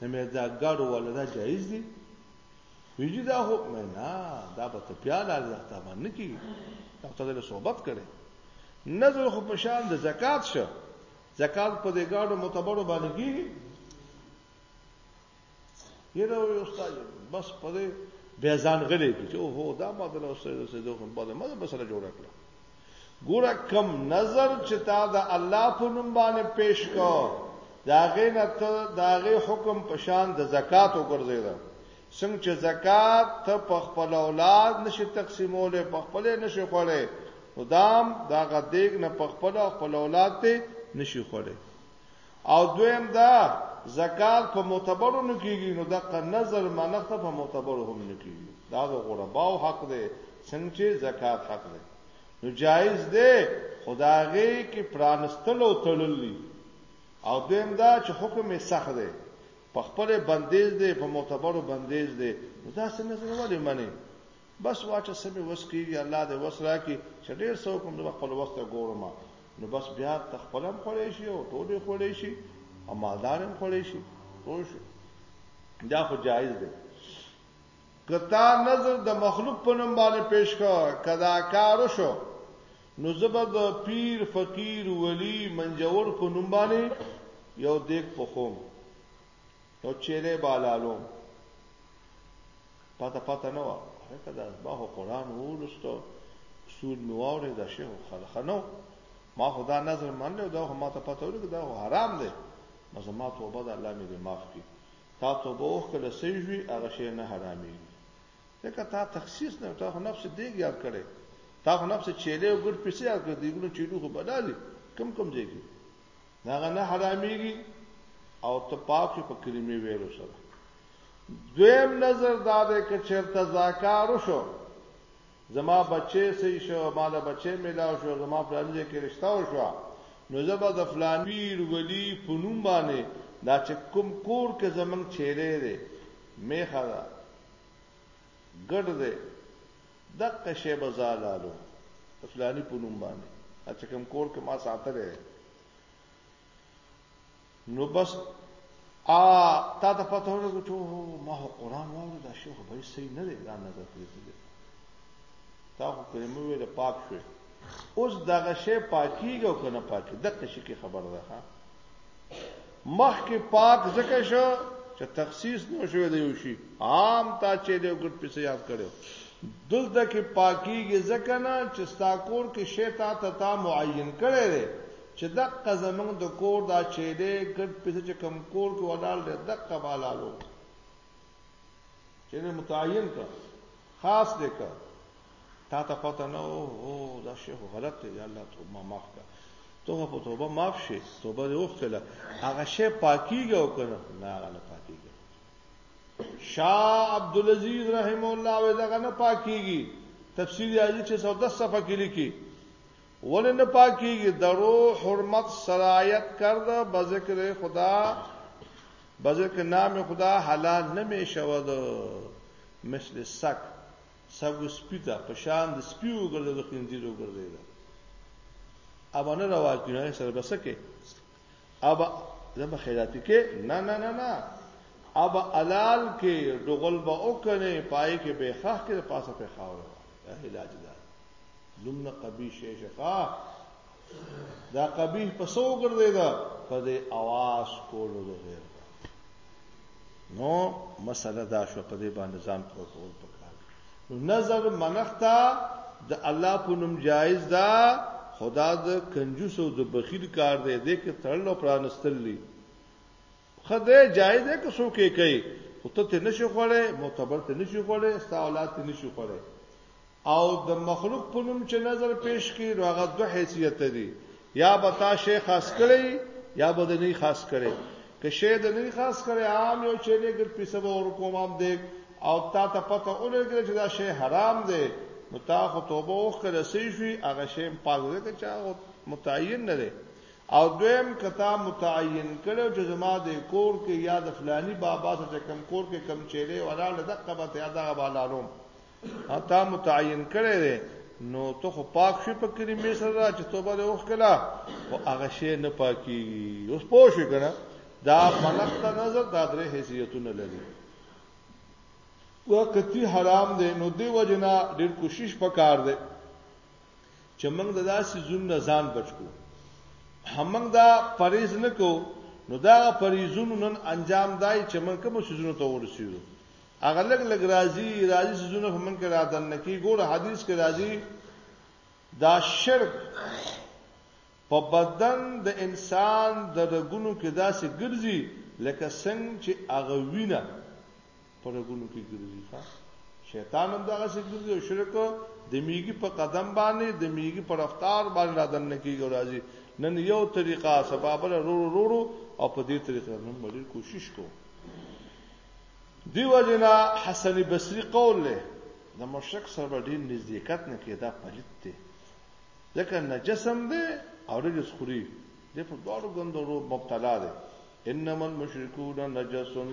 د مرداګاډو والا دا جایز دي ویجی دا هو نه نه دا به ته بیا لار ځخته باندې کی او ته له صحبت کړي نظر خو په شان د زکات شه زکات په دې گاډو معتبرو باندې کیږي یره وي استاد بس په دې بیا ځان غلې کی چې او هو دا ما دل اوسه د سیدو کوم بده مده بسره جوړ کړ ګوره کم نظر چې تا د الله په نوم باندې پیش کو داغه نه ته داغه حکم پشان د زکات وګرځیدا څنګه چې زکات ته په خپل اولاد نشي تقسیمول په خپل نشي خوړې خدام دا غدیګ نه په خپل خپل اولاد ته نشي خوړې او دویم دا زکات په معتبرو نه کیږي نو دغه نظر منښت په معتبرو هم نه کیږي دا د غرباو حق دی څنګه چې زکات حق دی نو جایز دی خدایږي کې پرانستل او تړللی او دویم دا چې حکم یې سخت دی په خپل بندیز دی په معتبرو بندیز دی نو دا څنګه څنګه ولې منی بس واچ سمې وس کیږي الله دې وس راکړي چې ډېر څوک هم خپل وسته ګورم نو بس بیا ته خپل هم خوړې شي او ټول یې خوړې شي او مالدار هم خوړې شي پوه شو دا خو جایز دی کتا نظر د مخلوق په نوم باندې پیش کا کدا کار شو نو زبد پیر فقیر ولی منجور په نوم باندې یو دیک په خوم نو چیرې بالالو پته پته نه و هغه د اسباه قرآن ولستو سود مې واورې د شیخ خلخنو ما خدا نظر منل دا هم ما ته پته ولګ دا حرام دی نو زما توبه د الله مې معاف کړي تا توبه وکړه سیجوي هغه شی نه حرامي ځکه تا تخصیص نه تا خو نفس دیګ یاد کړي تا خو نفس چيله او ګډ پیسې یاد کړې دیګونو چيلو خو بدالي کم کم ځای کې داغه نه حراميږي او ته پاک په کلمې ویلو سره دویم نظر دا دی چې چرته زاکار شو زما بچي سي شو مال بچي ملاو شو زما پرانځي کې رشتہ وشو نو زبا د فلاني ولی په نوم باندې دا چې کوم کور کې زمنګ چیرې دی میخه ده ګډ دی دقه شی به زالالو د فلانی په نوم باندې چې کوم کور کې ما ساتلې نو بس ا تا ته پته ورغو چې ما قرآن وره دا شیخ به صحیح نه دی دا نظر کړی دی تا خو کلمه ویل پاک شوی اوس دغه شی پاکیږي او کنه پاکي دغه شی کې خبر ده ها مخکې پاک ځکه شو چې تخصیص نو شوی دی یو شي عام تا چې دی ګډ پیسې یاد کړو دلته کې پاکیږي ځکه نه چې ستا کور کې شی تا ته تا معین کړی دی چې دقه زمنګ د کور دا چې دی ګډ پیسې چې کم کور کې ودال دی دقه بالالو چې متعین کړ خاص دی کړ تاته پته نه او دا شی خو غلط دی یا الله توبه معاف کړه توبه په توبه معاف شي توبه دې وکړه هغه شی پاکیږي او کنه نه هغه نه پاکیږي شاه عبد العزيز رحم الله و دغه نه پاکیږي تفسیر یاجی 610 صفحه کې لیکي ولې نه پاکیږي درو حرمت سرایت کرد بذکر خدا بذکر نام خدا حلال نه می شود مثل سک سګو سپی ته په شان د سپی وګرځي د خنزیر وګرځي دا ابا نه روا کی نه سره بسکه ابا زما خیراتی کې نه نه نه نه ابا علال کې دغل به او کنه پای کې به خخ کې پاسه په خاور علاج دا لمن قبی شیشه خا دا قبیح په سو ګرځي دا په دې आवाज کولو د غیر نو مسله دا شو په دې باندې ځان پروتول پکار نو نظر منختا د الله په نوم جایز ده خدا د کنجوس او د بخیل کار دی دې کې تړلو پرانستلې خدای جایز ده که څوک یې کوي خو ته ته نشي خوړې معتبر ته نشي خوړې ستا اولاد ته نشي خوړې او د مخلوق په نوم چې نظر پیش کی نو هغه دوه حیثیت دي یا به تا شی خاص کړي یا به نه خاص کړي که شی د نه خاص کړي عام یو چې نه ګر پیسه به ور کوم هم دی او تا ته پته ولګل چې دا شی حرام دی نو تا خو توبه وکړه سې شي هغه شی پاک دې چې متعین نه دی او دویم که تا متعین کړی وو چې زما د کور کې یا د فلانی بابا سره چې کم کور کې کم چیرې ولاړ د دقه به ته دغه بالالوم تا متعین کړی دی نو ته خو پاک شې په کریمې سره چې توبه دې وکړه او هغه شی نه پاکي اوس پوه شې کنه دا ملک ته نظر دا درې حیثیتونه لري و کتی حرام دی نو دی وجنا ډیر کوشش پکار دی چې موږ د داسې زون نه ځان بچو همنګ دا پریز نکو نو دا پریزونو نن انجام دای چې موږ کوم سيزونو ته ورسیدو اغه لګ لګ راضي راضي سيزونه هم کې را دن کی ګور حدیث کې راضي دا شرک په بدن د انسان د رګونو کې داسې ګرځي لکه څنګه چې اغه وینه پرګونو کې ګرځي ښا شیطان هم دغه څه ګرځي او شرک د میګي په قدم باندې د میګي پر رفتار باندې را دن کیږي راځي نن یو طریقه سبب له رو رو رو او په دې طریقه نن مړي کوشش کو دیو جنا حسن بصری قول له د مشرک سره ډیر نزدېکت نه کېدا پلیت دی ځکه نجسم دی او رجس خوري د په دوړو غندورو مبتلا دی انما المشركون نجسون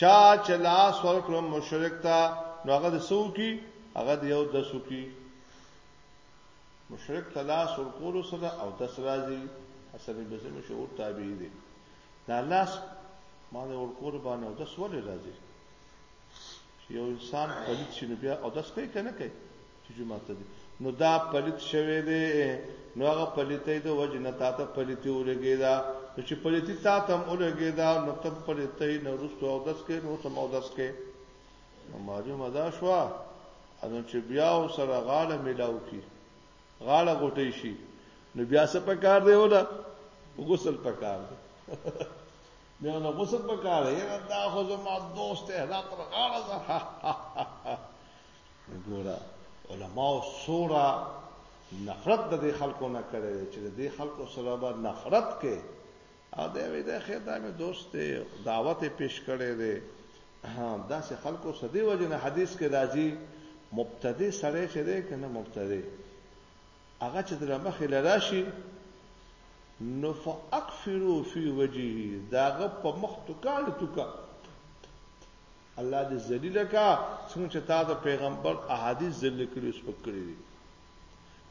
چا چې لاس ورکړو مشرک ته نو هغه د سو کی هغه د یو د سو کی مشرک ته لاس ورکول سره او د سرازي حسن بصری مشهور تابعی دی دا لاس باندې ورکول باندې او د سوال راځي یو انسان پلیت شنو بیا او د سکه کنه کوي چې جمعه ته دی نو دا پلیت شوی دی نو هغه پلیتې د وجه نه تا ته پلیتې ولګی دا نو چې پلیتې تا ته ولګی دا نو ته پلیتې نه رسو او داس کې نو سم او داس کې نو ماجو مدا شو اذن چې بیا او سره غاله ملاو کی غاله غټی شي نو بیا څه پکار دی ولا غسل پکار دی بیا نو غسل پکار دی دا خو زما دوست هدا پر غاله زه وګوره علماء سورا نفرت د دې خلکو نه کړي چې د دې خلکو سره به نفرت کې او دا وی دا خیر دا مې دوست دعوت پیش کړي دي دا سه خلکو سدي وجه نه حدیث کې راځي مبتدی سره چې ده کنه مبتدی هغه چې در مخې لراشي نو فاقفرو فی وجهه داغه په مخ توکاله توکا الله دې ذلیل کا څنګه چې تا د پیغمبر احادیث ذلیل کړی اوس پک کړی دي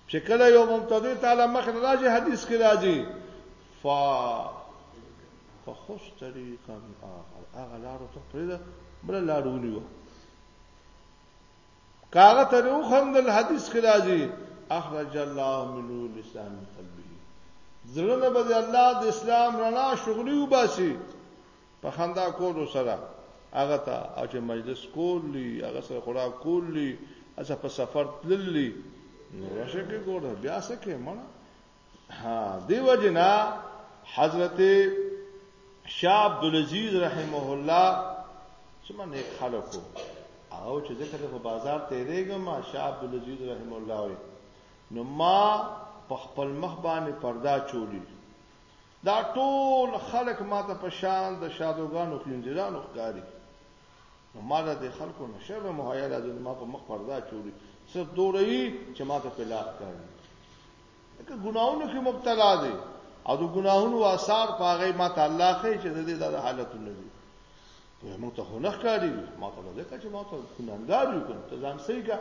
چې کله یو مبتدی تعالی مخ نه راځي حدیث کې راځي ف فخص طریقا اخر هغه لارو ته پرې بل لارو نیو کاغه ته یو خندل حدیث کې راځي اخرج الله من لسان قلبه زړه به الله د اسلام رڼا شغلي وباسي په خندا کولو سره هغه ته او چې مجلس کولی هغه سره خوراک کولی اڅه په سفر تللی نو راشه کې ګور بیا سکه مړه ها دیو جنا حضرت شاه عبد العزيز رحمه الله سمه نیک خلکو او چې ذکر په بازار تیرېګم ما شاه عبد العزيز رحم الله وي نو ما په خپل مخ باندې پردا چولی دا ټول خلک ماته په شان د شادوګانو خنځیرانو ښکاري نو ما له دې خلکو نه شرم او حیا راځي ما په مخ پردا چولی څه دوري چې ماته په لاس کاری که ګناونو کې مبتلا دي او د ګناهونو آثار پاغې ما ته الله خې چې د دې د حالتونه دي په موږ ته هنر کاری ما ته ځکه چې ما ته ګناګار یو ته ځان صحیح کا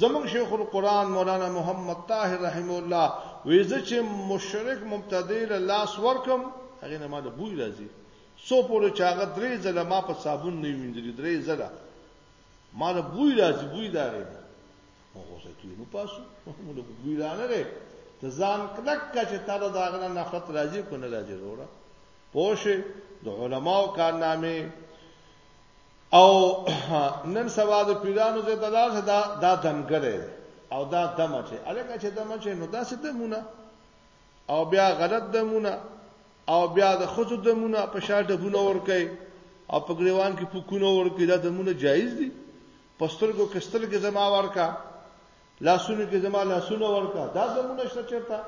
زموږ شیخ القرآن مولانا محمد طاهر رحم الله وی زه چې مشرک مبتدی له لاس ورکم هغه نه مال بوی راځي سو پورې چې هغه درې ځله ما په صابون نه وینځلې درې ځله مال بوی راځي بوی داري مو غوسه کیږي نو پاسو مو له بوی را نه لري ته ځان کلک چې تا دا غنه نفرت راځي کو نه راځي وروړه پوه د علماو کارنامه او نن سبا د پیرانو زه ته لاړ دا دا دمګره او دا دمه چې الګه چې دمه چې نو دا څه دمونه او بیا غلط دمونه او بیا د خزو دمونه په شا ډبونه ور کوي او په ګریوان کې پکونه ور کوي دا دمونه جایز دي پسترګو کستر کې زما ورکا لاسونو کې زما لاسونه ورکا دا دمونه شته چرته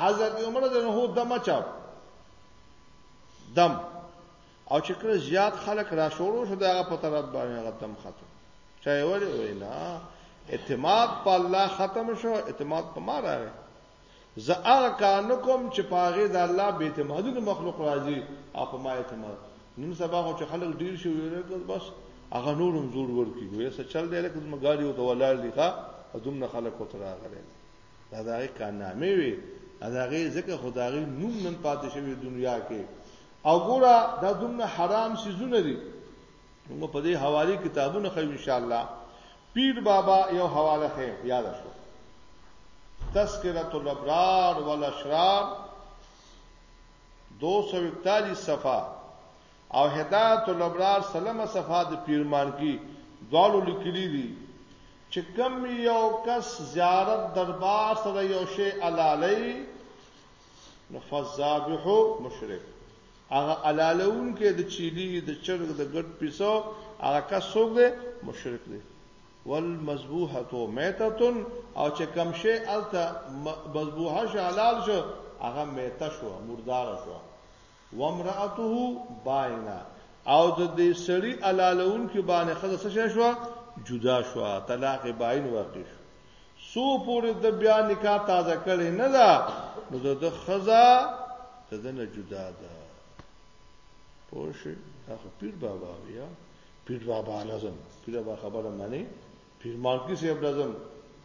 حضرت عمر دنه دمه چاپ دم او چې کله زیات خلک را شروع شو دغه په طرف باندې هغه دم ختم چا یې ولې وینا اعتماد په الله ختم شو اعتماد په ما راغی زه هغه کار نه کوم چې په هغه د الله به اعتمادي د مخلوق راځي او په ما اعتماد نن سبا خو چې خلک ډیر شي ویل بس هغه نورم زور ورکی وې څه چل دی لکه زما ګاډي او د ولال دي ښا دومره خلک وتر راغلي دا دغه کارنامه وي دغه ځکه خدای نوم نن پاتې شوی دنیا کې او ګوره دا دومره حرام سيزونه دي موږ په دې حواله کتابونه خو ان شاء الله پیر بابا یو حواله خې یاد شو تذکرۃ الابرار والاشرار 241 صفحه او هدایت الابرار سلمه صفحه د پیرمانکی دواړو لیکلي دي چې کم یو کس زیارت دربار سره یو شی علالي نو فذابحو مشرک هغه علالون کې د چيلي د چرګ د ګډ پیسو هغه کس څوک دی مشرک دی والمذبوحه میته او چې کم شی الته مذبوحه شو حلال شو هغه میته شو مردار شو وامرأته باینه او د دې سړی علالون کې باندې خزه څه شې شو جدا شو طلاق باین واقع شو سو پورې د بیا نکاح تازه کړي نه دا نو د خزه د دنه جدا ده پوه شي هغه پیر بابا بیا پیر بابا لازم پیر بابا خبره معنی پیرمانکی صاحب لازم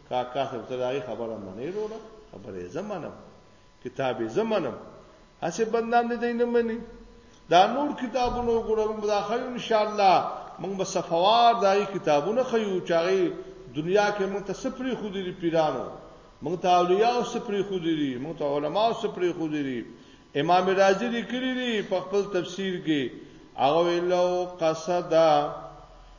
کاکا صاحب ته داغي خبره منې وروره خبره زمانم کتاب زمانم هسه بندام دې نه مني دا نور کتابونه وګورم دا خیر ان شاء الله موږ به صفوار داغي کتابونه خيو چاغي دنیا کې موږ ته سپری خو دي پیرانو موږ ته اولیاء او سپری خو دي موږ ته علما او سپری خو دي امام رازی لیکلی دی په خپل تفسیر کې هغه لو قصدا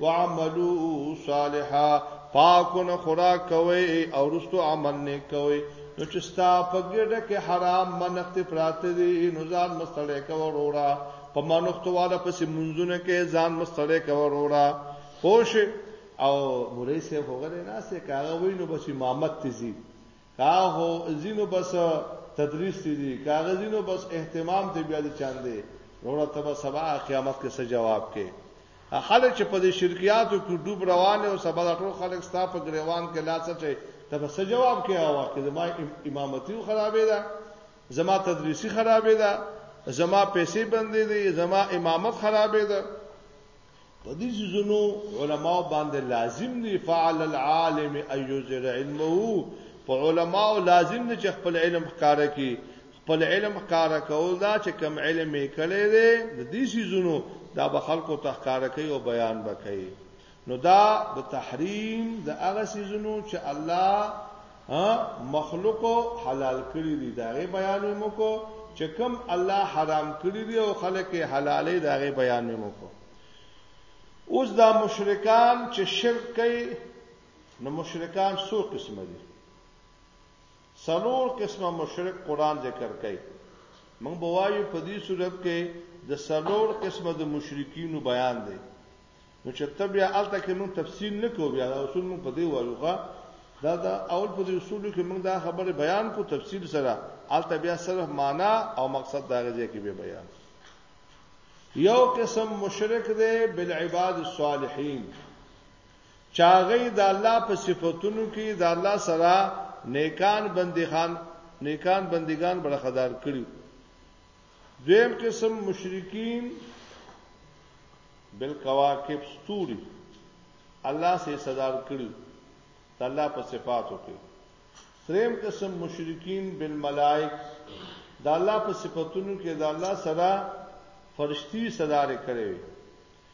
وعملوا صالحا پاکونه خوراک کوي او رستو عمل نه کوي نو چې ستا په ګډه کې حرام منښت پراته دي نو ځان مستړی کوي وروړه په منښت واده پسې منځونه کې ځان مستړی کوي وروړه خوش او مولای سه هغه نه سه کاغه وینو بس امامت تزي کاهو زینو بس تدریس تی دی کاغذینو بس اهتمام ته بیا دي چاندې وروره ته به سبا قیامت کې څه جواب کې خلک چې په دې شرکیاتو کې ډوب روان او سبا د ټول خلک ستا په گریوان کې لاس اچي ته به څه جواب کې هوا کې زما امامتي خرابې ده زما تدریسی خرابې ده زما پیسې بندې دي زما امامت خرابې ده په دې ځینو علما باندې لازم دی فعل العالم ايذر علمه په علما لازم دی چې خپل علم ښکارا کړي خپل علم ښکارا کول دا چې کم علم یې کړی دی د دې سيزونو دا به خلکو ته ښکارا کوي او بیان وکړي نو دا د تحریم د هغه سيزونو چې الله ها مخلوق حلال کړی دی داغه بیان مو کو چې کوم الله حرام کړی دی او خلک حلالې داغه بیان مو کو اوس دا مشرکان چې شرک کوي نو مشرکان څو قسم دي سلور قسمه مشرک قران ذکر کوي موږ بوایو په دې صورت کې د سلور قسمه د مشرکینو بیان دی نو چې ته بیا الته کې موږ تفصیل نه کوو بیا دا اصول موږ په دې وایو ښا دا دا اول په دې اصول کې موږ دا خبره بیان کو تفصیل سره الته بیا صرف معنا او مقصد دا غږی کې به بیان یو قسم مشرک دی بالعباد الصالحین چاغی د الله په صفاتونو کې د الله سره نیکان بندخان نیکان بندگان برخدار کړیو دویم قسم مشرکین بالکواکب ستوري الله سي صدر کړی د الله په صفاتو کې دریم قسم مشرکین بالملائک د الله په صفاتونو کې د الله سره فرشتي صدر کړي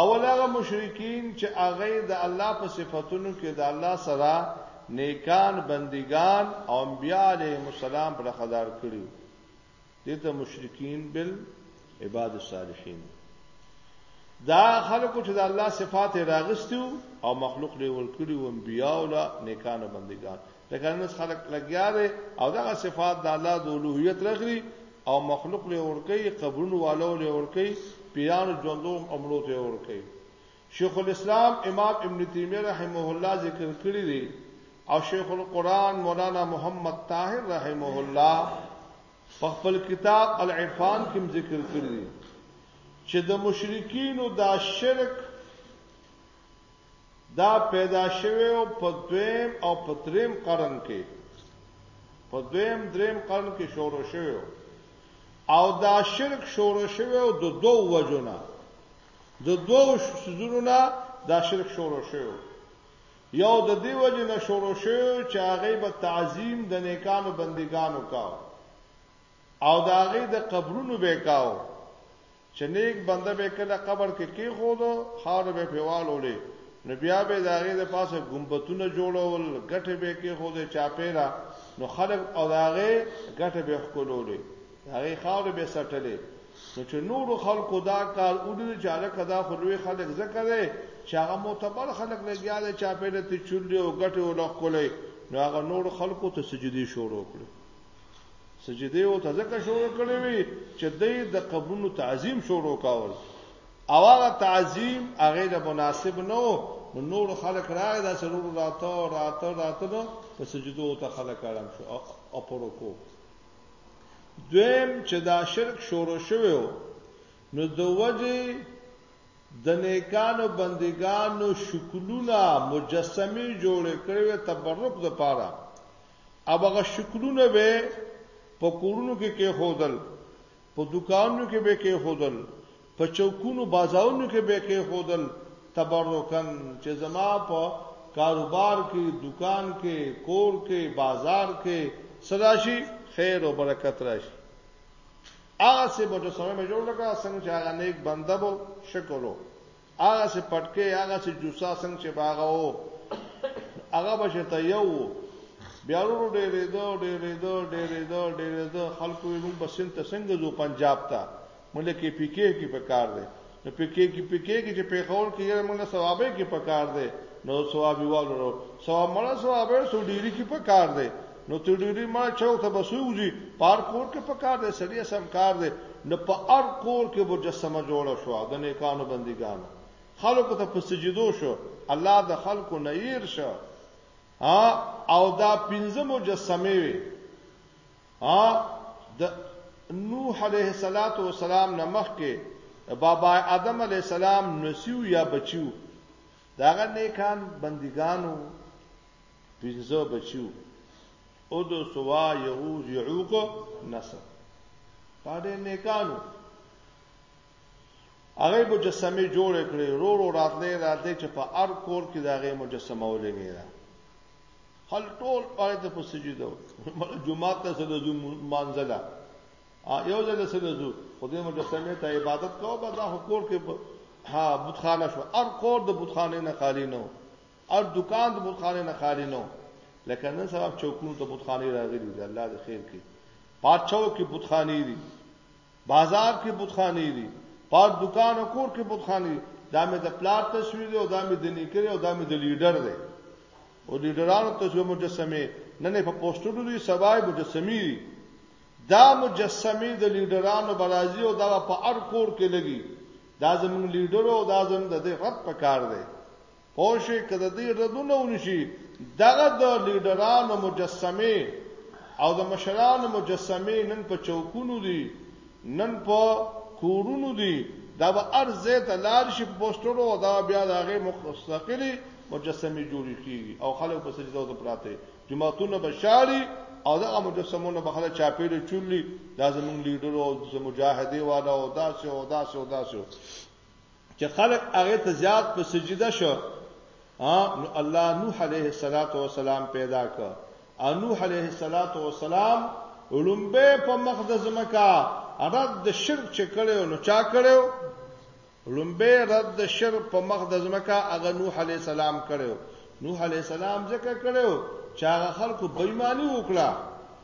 اول هغه مشرکین چې هغه یې د الله په صفتونو کې د الله سره نیکان بندګان او انبیاء علیهم السلام برخدار کړي دي ته مشرکین بل عباد الصالحین دا خلکو چې د الله صفات راغستو او مخلوق لري ورکړي او انبیاء او نیکان بندګان لکه نو خلق لګیا دی او دغه صفات د الله د اولوہیت لغري او مخلوق له ورکی قبرونو والو له ورکی پیران ژوندو امرو ته ورکی شیخ الاسلام امام ابن تیمیه رحمه الله ذکر کړی دی او شیخ القرآن مولانا محمد طاهر رحمه الله په خپل کتاب العرفان کې ذکر کړی دی چې د مشرکین او د شرک دا پیدا شوی و په دویم او په دریم قرن کې په دویم دریم قرن کې شروع شوی و او دا شرک شروع شوی او د دوو وجونه د دوو سيزونو نه دا شرک شروع شوی یو د دې وجه نه شروع شوی چې هغه به تعظیم د نیکانو بندګانو کاو او دا هغه د قبرونو به کاو چې نېک بنده به یې کله قبر کې کېښود، خاورې به یې پرې والولې، نو بیا به یې د هغې د پاسه ګنبتونه جوړول، ګټې به یې کېښودې چاپېره، نو خلک او د هغې ګټې به یې ښکلولې، د هغې خاورې به یې څټلې، نو چې نورو خلکو دا کار ولید، چې هلکه دا خو لوی خلک ځکه دی، چې هغه معتبر خلک لګیا دی چاپېره ترې چورلي او ګټې ورله ښکلوي، نو هغه نورو خلکو ته سجدې شروع کړې. سجده او تزکه شروع کړې وي چې دوی د قبرونو تعظیم شروع کاول او هغه تعظیم هغه د مناسب نه نو نور خلک راغی دا سرور راته راته راته نو په سجدو ته خلک آرام شو او پرکو دویم چې دا شرک شروع شوو نو د وجه د نیکانو بندگانو شکلونه مجسمه جوړ کړو تبرک د پاره او هغه شکلونه به په کورونو کې کې خودل په دکانونو کې به کې خودل په چوکونو بازارونو کې به کې خودل تبرکن چې زما په کاروبار کې دکان کې کور کې بازار کې صداشي خیر او برکت راشي هغه څه به سره مې جوړ لګا څنګه چې هغه نیک بنده بو شکرو هغه سه پټکه هغه سه جوسا څنګه چې باغه وو هغه بشه ته یو بیا ورو ډېرې دو ډېرې دو ډېرې دو ډېرې دو خلکو یې موږ بسین ته څنګه زو پنجاب ته مله کې پکې کې په کار دی نو پکې کې پکې کې چې په خور کې یې موږ ثوابې کې په کار دی نو ثواب یوالو ثواب مړه ثواب سو ډېری کې په کار دی نو ته ډیری ما چاو ته بسوږي پار کور کې پکار دی سړی سم کار دی نو په ار کور کې مجسمه جوړه شو د نیکانو بندګانو خلکو ته په سجدو شو الله د خلکو نیر شو ها او دا پنځه مجسمه وي ها د نوح علیه الصلاۃ والسلام نمخ کې بابا آدم علیه السلام نسیو یا بچیو داغه نیکان بندګانو پنځه بچو او د سوا یعوز یعوق نصر دا دې نیکانو هغه مجسمه جوړ کړې رو رو راتلې راتلې چې په ار کور کې دا غي مجسمه ولګې را هل ټول پاره ته پسجیدو جمعه ته سره زو منزله یو ځل سره زو خدای مجسمه ته عبادت کوو به دا کور کې ها بوتخانه شو ار کور د بوتخانه نه خالی نه او دکان د بتخانه نه خالي نو لکه نن سبا چوکونو ته بتخانه راغلي دي الله دې خیر کړي پاتچو کې بتخانه دي بازار کې بتخانه دي پات دکان او کور کې بتخانه دي دا مې د پلاټ تصویر دی او دا مې د نیکره او دا مې د لیډر دی او لیډرانو تصویر مجسمه نن په پوسټونو دي سبای مجسمه دي دا مجسمه د لیډرانو برازي او دا په ار کور کې لګي دا زموږ لیډر او دا زموږ د دې رد پکار دی پوه شئ که د دې ردونه ونشي دغه د لیډرانو مجسمې او د مشرانو مجسمې نن په چوکونو دي نن په کورونو دي دا به ارزه ته لار شي په پوسټرو او دا بیا دغه مستقلی مجسمه جوړ کیږي او خلک په سجده او پراته جماعتونه بشاري او دغه مجسمونه به خلک چاپیره چولي دا زمونږ لیډر او زموږ مجاهدي والا او داسې او داسې او داسې چې خلک هغه ته زیات په سجده شو نو الله نوح علیه السلام پیدا کړ او نوح علیه السلام لومبه په مخ د زمکا رد د شرک چې کړو نو چا کړو لومبه رد د شرک په مخ د زمکا هغه نوح علیه السلام کړو نوح علیه السلام ځکه کړو چې هغه خلکو بېماني وکړه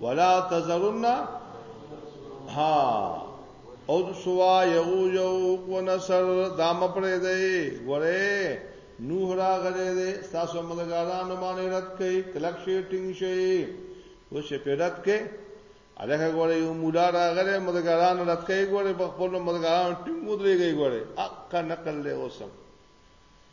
ولا تذرن ها او سوا یو یو و نصر دا مپړې دی ګوره نوح را غلې دی تاسو مدګارانو باندې رد کړي کلک شي ټینګ شي او چې پیرت کې الکه ګوره یو مولا را غلې مدګارانو رد کړي ګوره په خپل مدګارانو ټینګ مودريږي ګوره اقا نقل له اوسم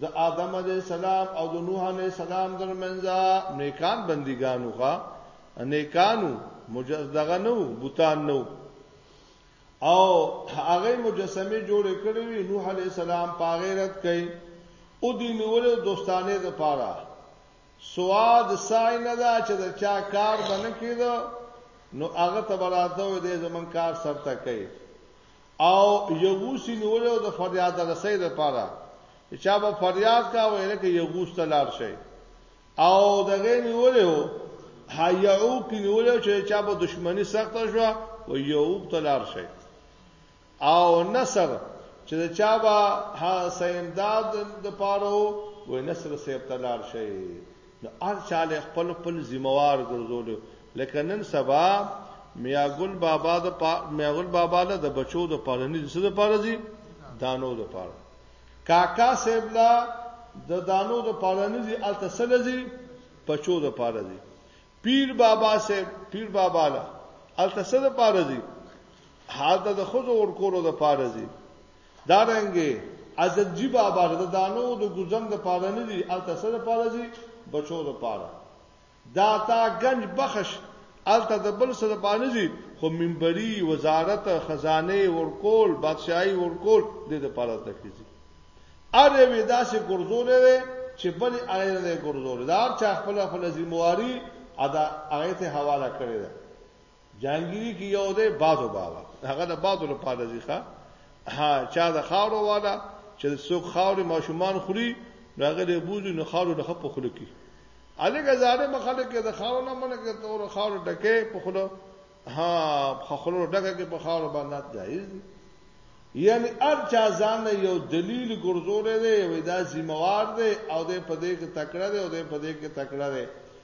د آدم علی السلام او د نوح علی السلام ترمنځ نیکان بندګانو ښا نیکانو مجزدغه نو بوتان نو او هغه مجسمه جوړ کړې وی نوح علی السلام پاغه رد کړي او دی نیولې دوستانه د پاره سواد سای نه دا چې دا چا کار باندې کېدو نو هغه ته براته وي د زمون کار سرته کوي او یغوس یې نیولی و د فریاد رسۍ لپاره چې چا به فریاد کاوه یې لکه یغوس ته لاړ شئ او دغه یې نیولی و یعوق یې نیولی و چې چا به دشمني سخته شوه و یعوق ته لاړ شئ او نصر چې د چا با ها سیمداد د پاره و نصر سیب تلار شي نو هر چا له خپل خپل ذمہوار ګرځول لکه نن سبا میاګل بابا د پا... میاګل بابا له د بچو د پالنې د څه د پاره دي دانو د پاره کاکا صاحب لا د دانو د پاره نه دي الته سلزي پچو د پاره دي پیر بابا صاحب پیر بابا لا الته سره پاره دي حالت د خود ور کولو د پاره دي دا رنګه ازدجی بابا د دانو د ګزن د پاره نه دی الته سره د پاره دی بچو د پاره دا تا گنج بخش الته د بل سره د پاره نه دی خو منبری وزارت خزانه ورکول بادشاہي ورکول د د پاره تکلیزي اره وی دا سه ګرځولې وی چې بل اړه نه ګرځول دا چا خپل خپل ذمہواری ادا هغه ته حواله کړی ده جانګيري کې یو دی بازو بابا هغه د بازو لپاره ځي ښا ها چا د خاورو والا چې څوک خاورې ماشومان خوري هغه د بوزي نه خاورو نه خپ خلو کې الګ زاره مخالک د خاورو نه منګ ته ور خاورو ډکه په خلو ها خلو ډکه کې په خاورو باندې جایز دي یعنی ار چا ځان یو دلیل ګرځولې دی وای دا ذمہوار دی او د پدې کې تکړه دی او د پدې کې تکړه دی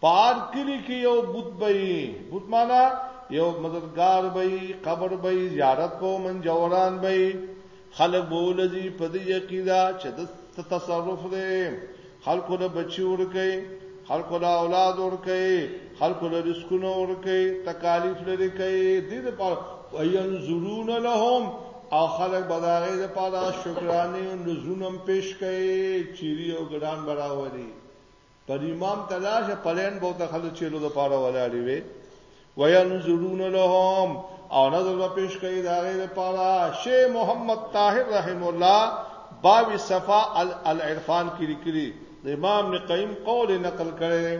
پار کلی کې یو بوت به بوت معنا یو مددگار به قبر به زیارت کو من جوران به خلق بولځي په دې عقیده چې د تصرف دی خلکو له بچی ورکه خلکو له اولاد ورکه خلکو له رزقونه ورکه تکالیف لري کوي د دې په ايام زرون لهم او خلک بداغه د پاره شکرانه نزونم پیش کوي چيري او ګډان براوري پر امام تلاشه پلین به د خلک چیرو د پاره ولاړی وي وینظرون لهم او نظر به پیش کوي دا غیر پاره شیخ محمد طاهر رحم الله باوی صفا العرفان کې لیکلي د امام نقیم قول نقل کړي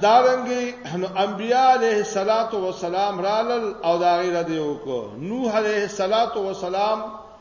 دارنګي نو انبیاء علیه الصلاۃ والسلام رالل او دا غیر دی وکړو نوح علیه الصلاۃ والسلام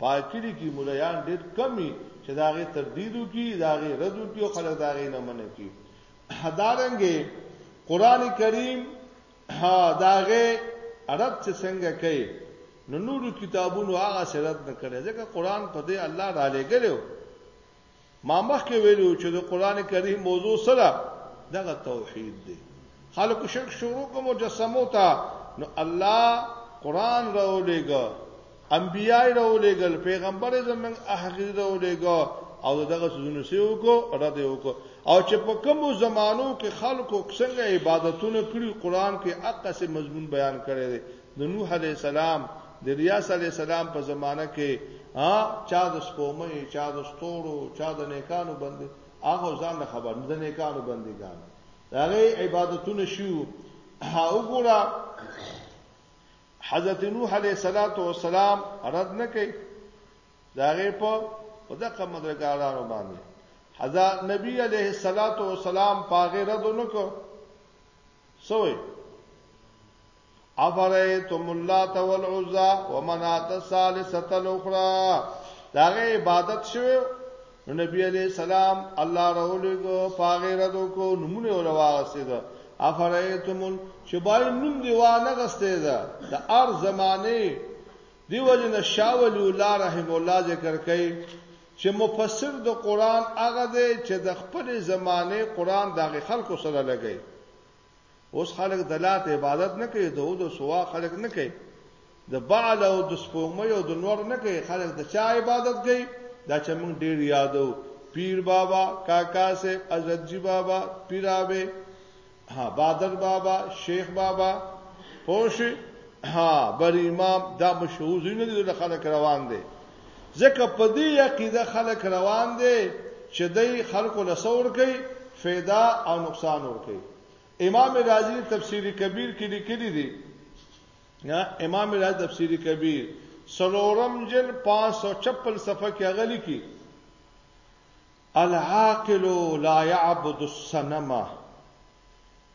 پاکړي کې مولایان ډېر کمی چې دا غي تردید وکي دا غي رد وکي او خلک دا غي نه منې کی هدارنګي قران کریم ها دا غي عرب چې څنګه کوي نو نورو کتابونو هغه سرت نه کړي ځکه قران په دې الله را لګلو ما مخکې ویلي وو چې د قرآن کریم موضوع څه ده؟ دغه توحید دی. خلکو شرک شروع کړ مجسمو ته، نو الله قرآن راولېږه، انبیا یې راولېږل، پیغمبر یې زموږ احقیق راولېږه او دغه سوزونه سی وکړو رد وکړو او چې په کومو زمانو کې خلکو څنګه عبادتونه کړی قران کې اقصه مضمون بیان کړی دی د نوح علی السلام د الیاس علی السلام په زمانہ کې ها چا د سپومې چا د ستورو چا د نیکانو بندي هغه ځان نه خبر نه د نیکانو بندګان هغه عبادتونه شو او ګورا حضرت نوح علیہ الصلوۃ والسلام رد نه کوي داغه په دغه مدرګارانو باندې حضرت نبی علیہ الصلوۃ والسلام پاغه رد نه کو سوې افریتم اللات والعزى ومنات الثالثه الاخرى داغه عبادت شو نو نبی علیہ السلام الله رولګو پاغه ردو کو نمونه ولواغسید افریتم چې بای نوم دی وانه غسته ده د ار زمانه دیو جن شاول الله رحم الله ذکر کوي چې مفسر د قران هغه دی چې د خپل زمانه قران دغه خلکو سره لګي اوس خلک د لات عبادت نه کوي د اود سوا خلک نه کوي د بعل او د سپومې او د نور نه کوي خلک د چا عبادت کوي دا چې موږ ډیر یادو پیر بابا کاکا سے حضرت جی بابا پیرابه ها بادر بابا شیخ بابا پوش ها بر امام دا مشهور زینه دي د خلک روان دي ځکه په دې عقیده خلک روان دی چې دی خلکو له څه ورکوي؟ فیده او نقصان ورکوي. امام رازي تفسیر کبیر کې لیکلي دي، امام رازي تفسیر کبیر څلورم جلد 556 صفحه کې هغه لیکي العاقل لا يعبد الصنم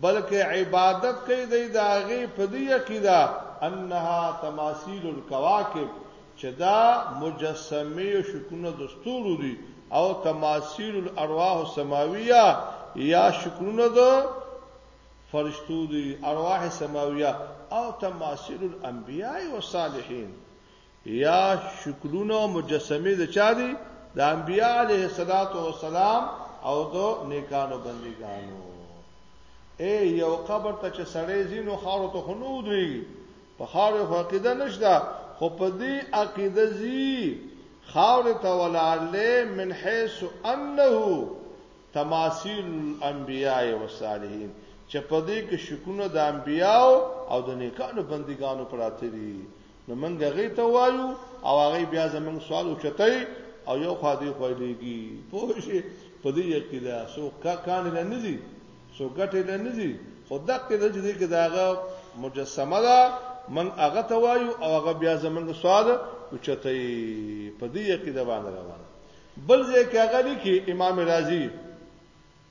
بلکه عبادت کوي دی د هغې په دې عقیده انها تماثیل الکواکب چې دا مجسمه او شکلونه د ستورو دي او تماثیل الارواح السماویه یا شکلونه د فرشتو دي ارواح سماویه او تماثیل الانبیاء والصالحین یا شکلونه او مجسمه د چا دي د انبیاء علیه الصلاۃ والسلام او د نیکانو بندګانو اے یو قبر ته چې سړی زینو خارو ته خنو دی په خارو خو عقیده نشته خو په دې عقیده زی خاور ته ولاړلې من حيث انه تماثيل الانبياء والصالحين چې په دې کې شکونه د انبياو او د نیکانو بندګانو پراته دي نو موږ هغه ته وایو او هغه بیا زموږ سوال وچتای او یو خوا دی خو دیږي پوه شي په دې عقیده سو کا کان نه نزي سو ګټه نه نزي خو دغه د دې کې داغه مجسمه ده من هغه ته وایو او هغه بیا زموږ سوال وچتای په دې عقیده باندې روان بل ځای کې هغه لیکي امام رازي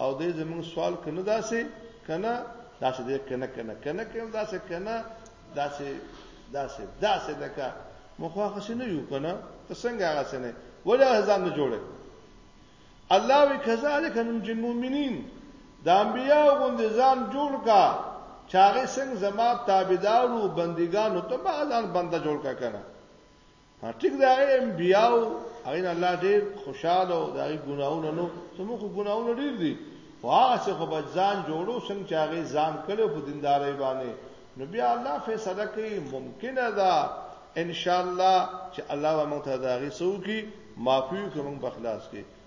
او دې زمون سوال کنه داسې کنه داسې دې کنه کنه کنه کنه داسې کنه داسې داسې داسې دکا مخه خسې نه یو کنه ته څنګه هغه سنه ولا ځان نه جوړه الله وی کذالک من جن مؤمنین د انبیا غوند ځان جوړ کا چاغه څنګه زما تابعدارو بندګانو ته به ځان بنده جوړ کا کنه ټیک دا انبیاو هغه نه الله ډیر خوشاله او دای ګناونه نو زموږ ګناونه ډیر دي واغه څه خو بځان جوړو څنګه چې هغه ځان کړو په دینداري باندې نو بیا الله فیصله کوي ممکنه ده ان شاء الله چې الله موږ ته دا غي سو کی معفو کوم بخلاص کی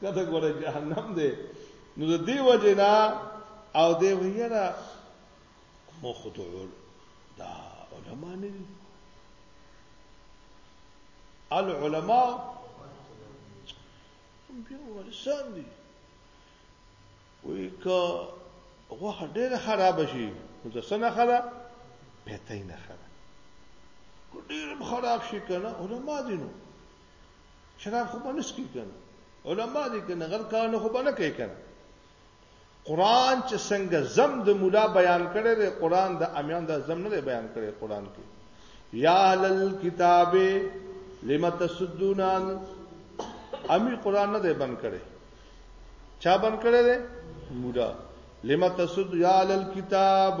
کته ګوره جهنم دی نو د دې وجنا او دې ویرا مخ ته ول دا علما نه دي العلماء بیا ورسان دي وی که غوه ډېر خراب شي نو د سنه خلا پته نه خلا ډېر خراب شي کنه علما دي نو شراب خو به نسکی کنه علما دې کنه غل کارونه خو به نه کوي کنه قران چې څنګه زم د مولا بیان کړي دی قران د امیان د زم نه بیان کړي قران کې یا اهل الكتاب لم تسدون عن امی قران نه دی بند کړي چا بند کړي دی مولا لم تسد یا اهل الكتاب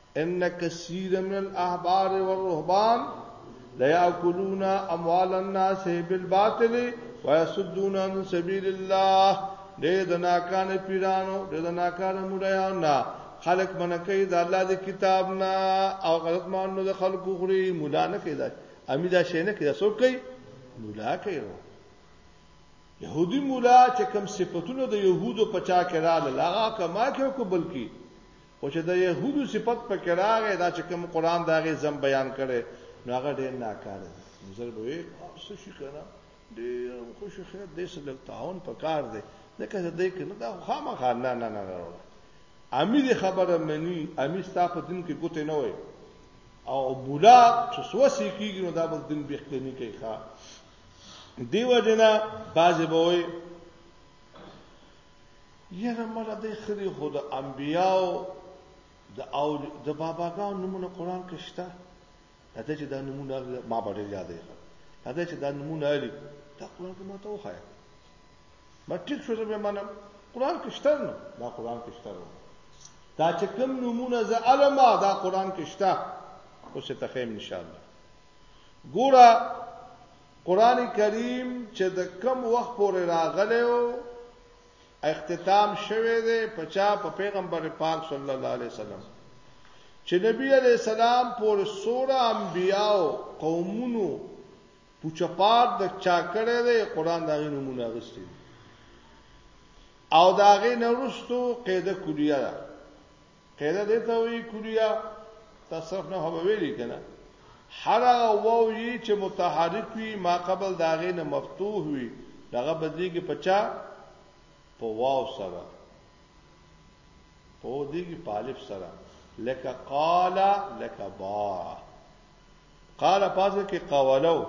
ان کثیر من الاحبار والرهبان ليأكلون اموال الناس بالباطل ويصدون عن سبيل الله دې د ناکان پیرانو دې د ناکان مولایانو نه خلق منکې د الله د کتاب نه او غلط مانو د خلقو خوري مولا نه کېدا امي دا شي نه کېدا څوک کوي مولا کوي يهودي مولا چې کوم صفاتونه د يهودو پچا کې را لاله کما کې کو بلکې خو چې د يهودو صفت په کې راغی دا چې کوم قران دا غي زم بیان کړي نو هغه ډېر ناکاره دي نظر به وي څه شي کنه ډېر خوش خیر دې سره تعاون پکار دی لکه دې کنه دا خامخا نه نه نه راوړ امی دې خبره مني امی ستا په دین کې ګوتې نه وي او بولا چې سوسي کیږي نو دا بل دین بهتنی کوي ښا دیو جنا باز بوي یره مړه دی خدي خو د انبیاو د او د باباګانو نمونه قران کې شته دا چې دا نمونه ما به ډېر یادې کړ دا چې دا نمونه لري دا قران کې ما ته وخایه ما ټیک شو زه به منم قران کې شته نو دا قران کې شته نو دا چې کوم نمونه زه علما دا قران کې شته اوس ته خیم ان شاء الله ګوره قرآن کریم چې د کم وخت پورې راغلی او اختتام شوه دی په چا په پیغمبر پاک صلی الله علیه وسلم چې نبی علیہ السلام پور سوره انبیاو قومونو پوچپات د چا کړه دی قرآن دا غي نمونه غستی او دا غي نورستو قاعده کلیه ده قیده دې ته وی کلیه تصرف نه هو ویلي کنه هر هغه واو یی چې متحرک وي ما قبل داغې نه مفتوح وي دغه بدلی کې پچا په واو سره په دې کې پالف سره لک قال لک با قال پاسه کې قولو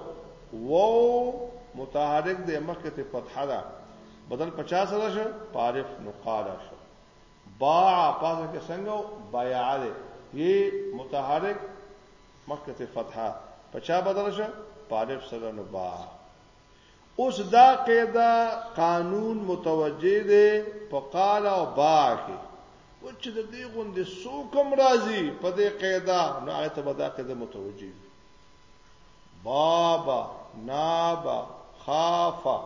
وو متحرک د مخکې ته فتحه ده بدل 50 سره شه پالف نو قال شه باع پاسه کې څنګه بيع ده یي متحرک مخکته فتحه پچا بدل شه پالف سره نو با اوس دا قاعده قانون متوجه ده په قال او با کې او چې د دې غوندې سو کم راضي په دې قاعده نو هغه ته به دا قاعده متوجه وي بابا نابا خافا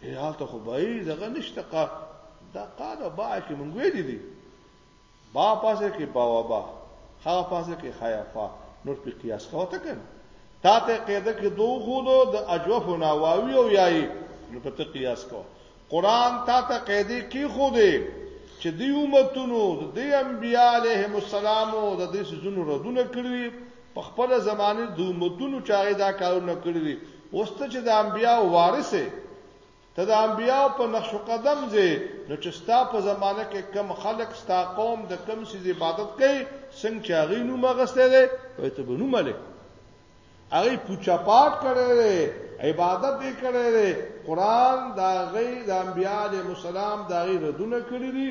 اے حالت خو بای دغه نشته قا دا قا دا با کې مونږ وې دي دي با پاسه کې با و با خا پاسه کې خیافا نور په قیاس کوته کړ تا ته قاعده کې دوه خو د اجوف ناواوی او یای نو په ته قیاس کو قران تا ته قاعده کې خو دې چې دی امتونو د انبیاء علیهم السلام او د دې سيزونو ردونه کړی په خپله زمانه د امتونو چاغې دا کارونه کړی دي اوس ته چې د انبیا وارثه ته د انبیا په نقش قدم ځې نو چې ستا په زمانه کې کم خلق ستا قوم د کم سیز عبادت کوي څنګه چې هغه نو مغسته دی وای ته بنو ملک هغه پوچا پات کړي عبادت یې کړي قران دا غي د انبیا د مسالم دا غي ردونه کړی دي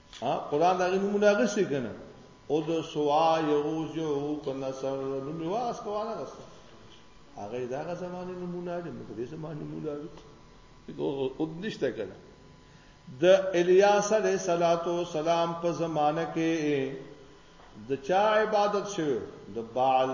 ها قران دا نوم نه غسي کنه او د سوا یغوز یو په نصر نوم واس کوانه غس هغه دا زمانه نمونه دي په دې زمانه نمونه دي او نشته کنه د الیاس علیہ الصلات والسلام په زمانه کې د چا عبادت شوه د بعل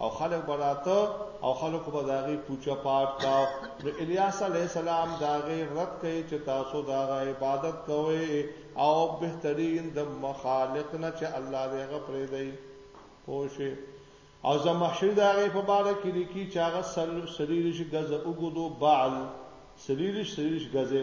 او خلق براته او خلق به داغي پوچا پاټ کا نو الیاس علی السلام داغي رد کوي چې تاسو داغه عبادت کوئ او بهترین د مخالق نه چې الله دغه پرې دی پوښي او زمحشری داغي په باره کې لیکي چې هغه سریرش غزه وګدو بعل سریرش سریرش غزه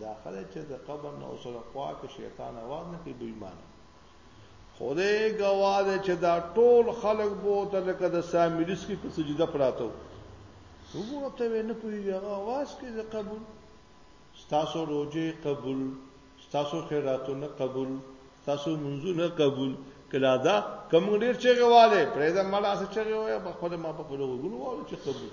دا ښه دی چې د قبر نه ورسره خوا کې شیطان اواز نه کوي بېمانه خدای ګواه دی چې دا ټول خلک بو ته لکه د سامیلیس کې په سجده پراته وو وګوره ته نه پوهېږي هغه اواز کوي د قبول ستاسو روجې قبول ستاسو خیراتونه قبول ستاسو منځونه قبول کلا دا کوم ډیر چې غواړي پرې دا مړه څه چې وایي په خپل ما په خپل وګونو وایي چې قبول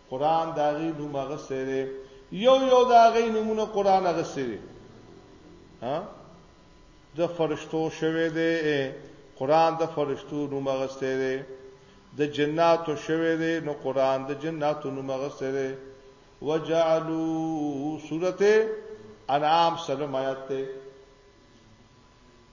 قران دا غي نوم هغه سره یو یو دا غي نمونه قران هغه سره ها د فرشتو شوه دی قران د فرشتو نوم هغه سره د جناتو شوه دی نو قران د جناتو نوم هغه سره وجعلوا سورته انعام سلام آیات ته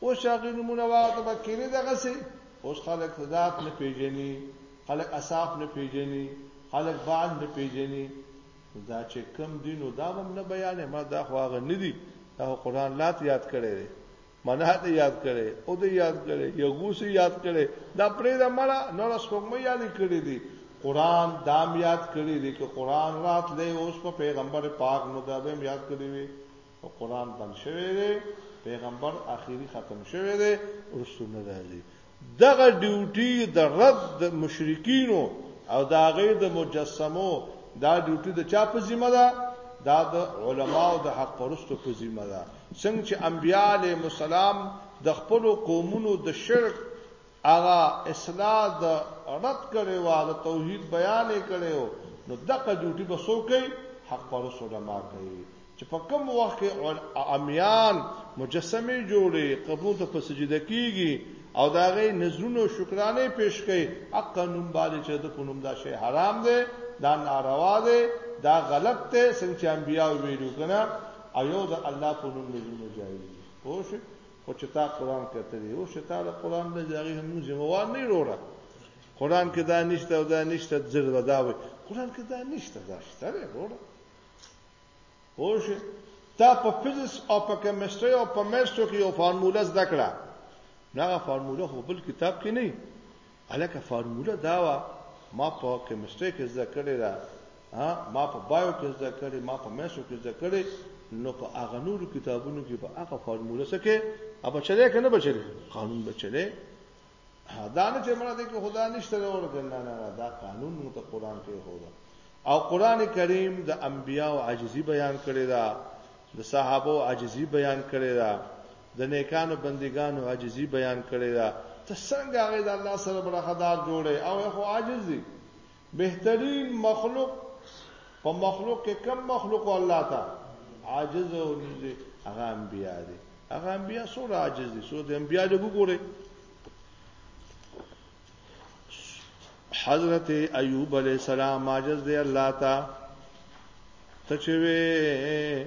او شاغي نمونه واغته به کېنی دغه سي اوس خلک ذات نه پیژني خلک اصاف نه پیژني خلک بعد نه پیژني دا چې کم دین او دا هم نه بیان ما دا خو هغه نه دي دا قرآن لات یاد کړي دي منه ته یاد کړي او دې یاد کړي یغوس یاد کړي دا پرې دا مړه نور سپوږمۍ یاد کړي دي قرآن دام یاد کړي دي چې قرآن رات لې اوس په پیغمبر پاک نو دا به یاد کړي وي خو قران بند شوی دی پیغمبر اخیری ختم شوی دی ورسو نه راځي دغه ډیوټي د رد د مشرکینو او د هغه د مجسمو دا ډیوټي د چا په ذمہ ده دا د علماو د حق پرستو په ذمہ ده څنګه چې انبیاله مسالم د خپل قومونو د شرک هغه اصلاح د رد کړي و د توحید بیان یې کړي و نو دغه ډیوټي به څوک کوي حق پرس علما کوي چې په کوم وخت کې امیان مجسمه جوړي قبرونو ته په سجده کیږي او دا غي نذرونو شکرانه پیش کوي حق نوم باندې چې د پونم دا شی حرام دی دا ناروا دی دا غلط دی څنګه چې انبیا ویلو کنه او یو د الله په نوم نذرونه جایز دي پوه شئ خو چې تا قران کتلی او چې تا د قران د ځای هم موږ ذمہ وار نه وروره قران کې دا نشته او دا نشته زر ودا وي قران کې دا نشته دا شته وروره اوش تا په فزیکس او په کیمستري او په میستو کې یو فارموله زده کړه دا فارموله خو بل کتاب کې نه هلکه فارموله دا وه ما په کیمسټري کې زده کړې ده ما په بایو کې زده کړې ما په میسو کې زده کړې نو په هغه نورو کتابونو کې په هغه فارموله سکه ا بچلې کنه بچلې قانون بچلې دا نه چې مراد کې خدا نشته اور کنه نه دا قانون مو ته قران کې هودا او قران کریم د انبیاو عاجزی بیان کړی دا د صحابه عاجزی بیان کړی دا د نیکانو بندګانو عاجزي بیان کړې ده، ته څرنګه هغه د الله سره برخدار جوړوې؟ هغوی خو عاجز دي. بهترین مخلوق په مخلوق کې کوم مخلوق و الله ته عاجز او نږدې؟ هغه انبیا دي. هغه انبیا څومره عاجز دي؟ سورت انبیا لږ وګورئ. حضرت ایوب علیہ السلام عاجز دی الله ته ته چې وې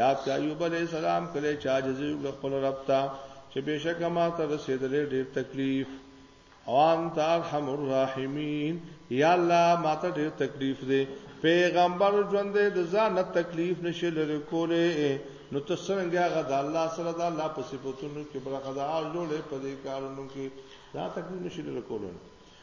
یاد کا ایوب علیه السلام کله چې عاجزي وکړه خپل رب ته چې بشک ما ته رسیدلې ډېر تکلیف او انت ارحم الراحمین یا الله ما ته ډېر تکلیف دی پیغمبر ژوند د ځان تکلیف نشي لري کوله نو ته څنګه هغه د الله سره د الله په صفاتونو کې برخه ده او جوړې په دې کارونو کې دا تکلیف نشي لري کوله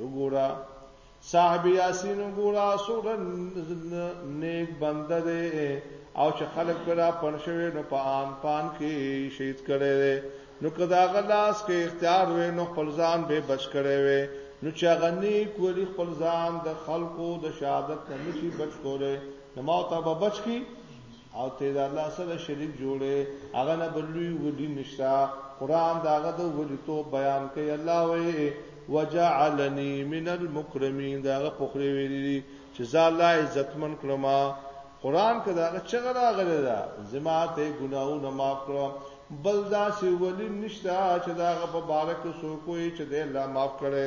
وګوره صاحب یاسین وګوره سوره نیک بنده دی او چې خلک پیدا پن شوی نو په آن پان کې شهید کړي دی نو کدا غلاس کې اختیار وې نو خپل ځان به بچ کړي وې نو چې غنی کولی خپل ځان د خلکو د شهادت نه نشي بچ کوله نو ما ته به بچ کی او ته د الله سره شریک جوړې هغه نه بلوي ولي نشتا قران داغه د ولي تو بیان کوي الله وې وجعلني من المكرمين داغه پخري ویلي چې زه الله عزتمن کړم قران کې داغه چغه راغلی دا زما ته ګناونه معاف کړم بل دا سی ولی نشتا چې داغه په بارک سو کوی چې د الله معاف کړي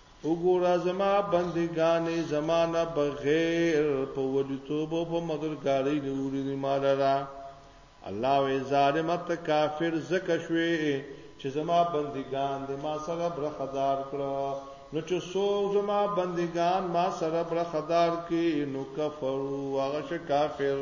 وګوره زما بندگانې زمانه بغیر په ولیتوب او په مددګاری نه وړي مال را الله وې ظالمت کافر زکه شوي چې زما بندگان دې ما سره برخدار کړو نو چې څوک زما بندگان ما سره برخدار کې نو کفرو هغه کافر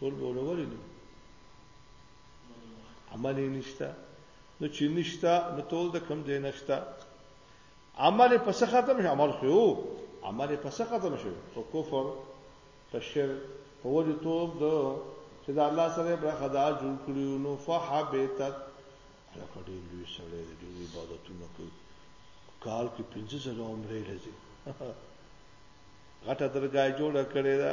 ټول بولوري دي عمل یې نشته نو چې نشته نو ټول د کم ځای نشته عمل په څه ختم شي عمل خو عمل په څه ختم شي په کفر په شرک په وجه توب د چې د الله سره برخه دا جوړ کړی نو فحبتت هغه کډې لوی سره د دې عبادتونو کوي کال کې 15 زره عمره لږه غټه درګای جوړه کړې ده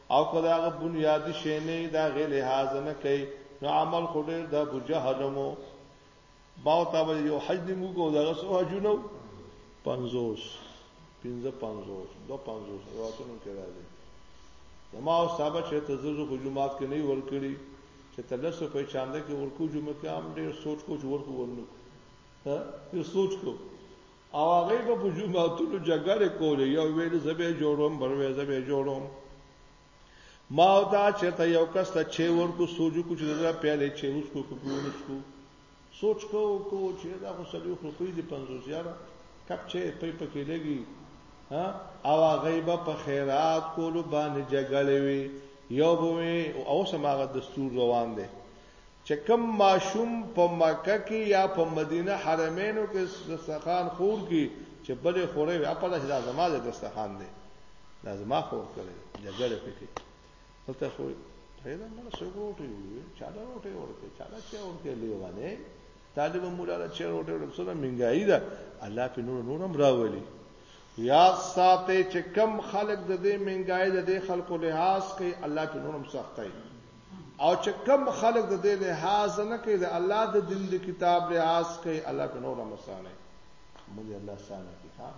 او که دا غ بنیادی شی نه دا غ لحاظ نه کوي نو عمل خو ډیر د ابو جهل مو باو تا به یو حج نیمو کو دا غ سو حجونو 50 پنځه 50 دو 50 رواتونو کې راځي زما او صاحب چې ته زړه خو جمعات کې نه ور کړی چې ته لسو په چاند کې ورکو جمعه کې هم ډیر سوچ کو چې ورکو ورنو ها یو سوچ کو او هغه به په جمعاتونو جګړه کولې یو ویل زبې جوړوم بل ویل زبې جوړوم ما او دا چرته یو کس ته چې ورکو سوجو کو چې دا پیاله چې اوس کو کو اوس کو سوچ کو کو چې دا خو سړیو خو په دې 50 یاره کپ چې په پکې لګي ها او غیبه په خیرات کولو باندې جګړې وي یو به او سماغه دستور روان دي چه کوم ماشوم په مکه کی یا په مدینه حرمینو کی دسترخوان خور کی چه بلی خوری وی اپا داسی دا زما دی دسترخوان دی دا زما خور کړی جګړه پکې دلته خو پیدا مړ سو ګروټي وی چا دا روټي ورکه چا دا چا ورکه لیوانه طالب مولا له چیر وټه وټه سره منګای ده الله په نور نورم راولي یا ساته چې کم خلق د دې منګای د دې خلقو لحاظ کوي الله په نورم سختای او چې کوم خلک د دې لحاظ نه کوي د الله د دین د کتاب لحاظ کوي الله په نور مسانه مونږ الله سانه کوي ها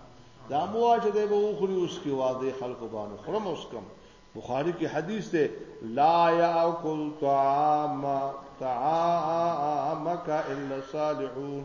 دا مو چې د به وخوري اوس کې واده خلکو باندې خرم اوس کم بخاری کې حدیث ده لا یاکل طعام طعامک الا صالحون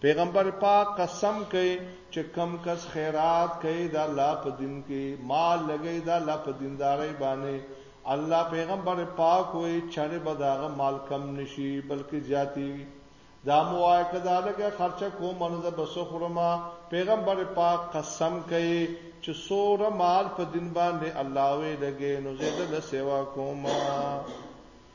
پیغمبر پاک قسم کوي چې کم کس خیرات کوي د الله په دین کې مال لګي د الله په دیندارۍ باندې الله پیغمبر پاک وي چره به داغه مال کم نشي بلکې زیاتی وي دا موای کدا لګه خرچه کوم نو د بسخرما پیغمبر پاک قسم کوي چې سوره مال په دین باندې الله وی لګي نو زه د سیوا کوم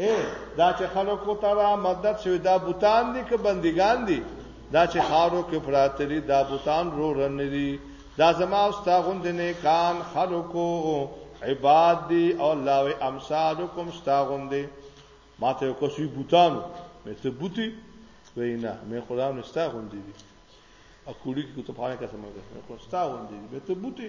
اے دا چې خلکو ته را مدد شوی دا بوتان دي که بندگان دي دا چې خارو کې پراتري دا بوتان رو رن دي دا زما او ستا غوند نه کان خلکو عباد دي او الله و امثالکم ستا غوند ما ته کوسي بوتان مې ته بوتي وینا مې خدا نو ستا غوند دي ا کوړي کې ته پاره کا سمګه خو ستا غوند دي به ته بوتي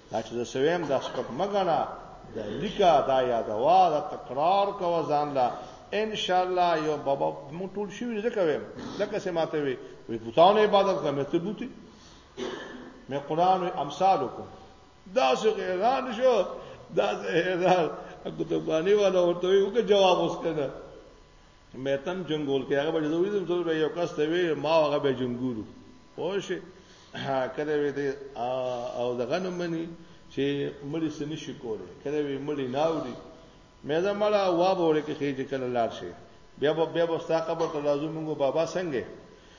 دا چې سویم دا سپک مګنا دا لیکا دا یادوا دا تکرار کوه ځان لا ان شاء الله یو بابا مو ټول شي ځکه ویم لکه سماته وي وي بوتانو عبادت کوم ته بوتي مې قران او امثالکم دا څه غیران شو دا زه هزار کتابانی والا ورته یو جواب وسکنه میتم جنگول کې هغه به زه ویدم چې به یو کس ته وی ما هغه به جنگولو پوه شي کله وی دی او دغه نه مني چې مړی سني شي کوله کله وی مړی ناوړي مې دا مړه وا به ورکه خېج کله لاړ شي بیا به بیا به ستا قبر ته لازم موږ بابا څنګه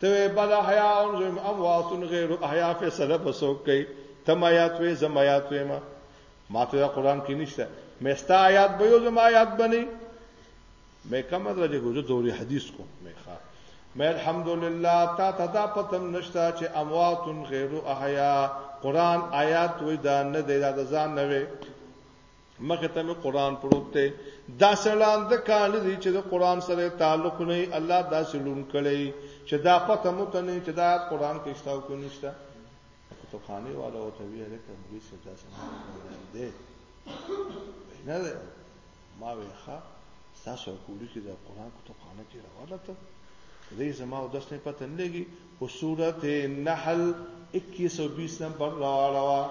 ته وې بل احیا او زم اموات غیر احیا فیصله بسو کوي تم آیات وې زم آیات وې ما ما ته قرآن کې نشته مې ستا آیات به یو زم آیات بني مې کوم درجه ګوزو دوري حدیث کو مې ښا مې الحمدلله تا ته دا پتم نشته چې اموات غیر احیا قرآن آیات وې دا نه دی دا ځان نه وې مخه ته مې قران پروت دی دا سلام د کان دي چې د قران سره تعلق نه الله دا سلوم کړي چې دا پته مو ته نه چې دا قران کې شته او کې نشته ته خانه والا او ته ویل کوم دې څه دا سم دی نه ده ما وی ښا تاسو کولی کې د قران کو ته خانه کې راواله ته دې زما او داس نه پته نه لګي او سورته نحل 2120 نمبر راواله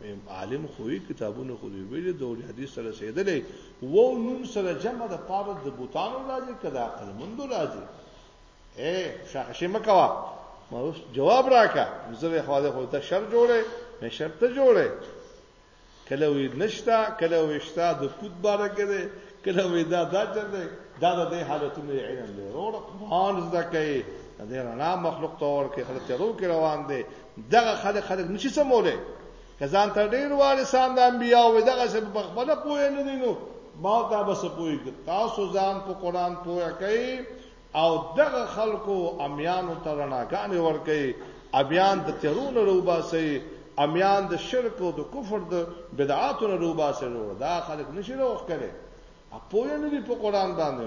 ویم عالم خوې کتابونه خو دې ویل د اول حدیث سره سیدلې وو نون سره جمع د پاره د بوتانو راځي کدا عقل مندو راځي اے شاشه مکوا ما اوس جواب راکا زره خو دې خو ته شر جوړه مې شر ته جوړه کله وی نشتا کله وی شتا د کوت بار کړي کله وی دا دا چر دې دا د حالتونو علم دی روړ قرآن زده کوي دې رڼا مخلوق تور کې خلک ترو کې روان دي دغه خلک خلک نشي سمولای کزان تر ډیر وارثان د انبیا او دغه څه په خپل پوهه نه دي نو ما دا بس پوهه تاسو ځان په قران پوهه کوي او دغه خلکو امیانو ترناګان ور کوي امیان د تیرون روباسي امیان د شرک او د کفر د بدعاتو روباسي دا خلک نشي روخ کړي اپوهه نه دي په قران باندې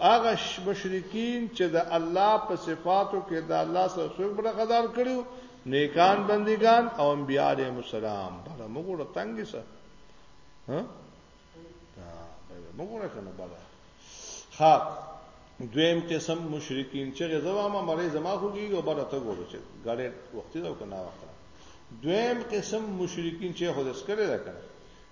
هغه مشرکین چې د الله په صفاتو کې د الله سره څوک برخدار کړیو نیکان بندگان او انبیاء علیهم السلام بل موږ له تنګ سره ها دا بل موږ نه کنه بل ها دویم قسم مشرکین چې غزوا ما مری زما خوږي او بل ته ګورو چې غړې وخت دا کنه وخت دویم قسم مشرکین چې خود اسکره ده کنه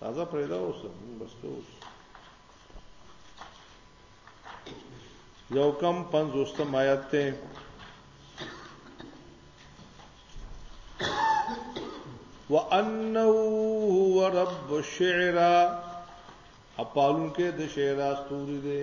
تازه پیدا اوسه بس ته اوس یو کم 50 آیت ته وانه هو رب الشعرا اپالون کې د شعر استوري دی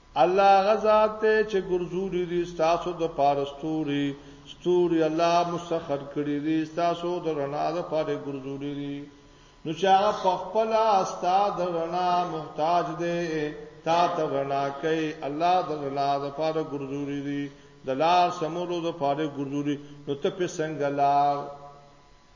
الله هغه ذات دی چې ګرځولي دي ستاسو د پاره ستوري ستوري الله مسخر کړی دي ستاسو د رڼا د پاره ګرځولي دي نو چې هغه په خپل استا د رڼا محتاج دی تا ته رڼا کوي الله د رڼا د پاره ګرځولي دي د لار سمولو د پاره ګرځولي نو ته په څنګه لار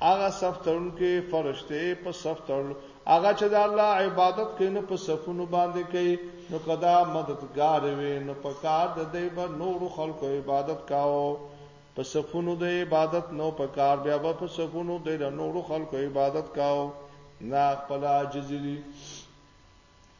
هغه صف تړونکي فرشته په صف تړ هغه چې د الله عبادت کوي نو په صفونو باندې کوي نو کدا مددگار وي نو په کار د دې به نور خلکو عبادت کاو په صفونو د عبادت نو په کار بیا به په صفونو د نور خلکو عبادت کاو نه خپل عاجزي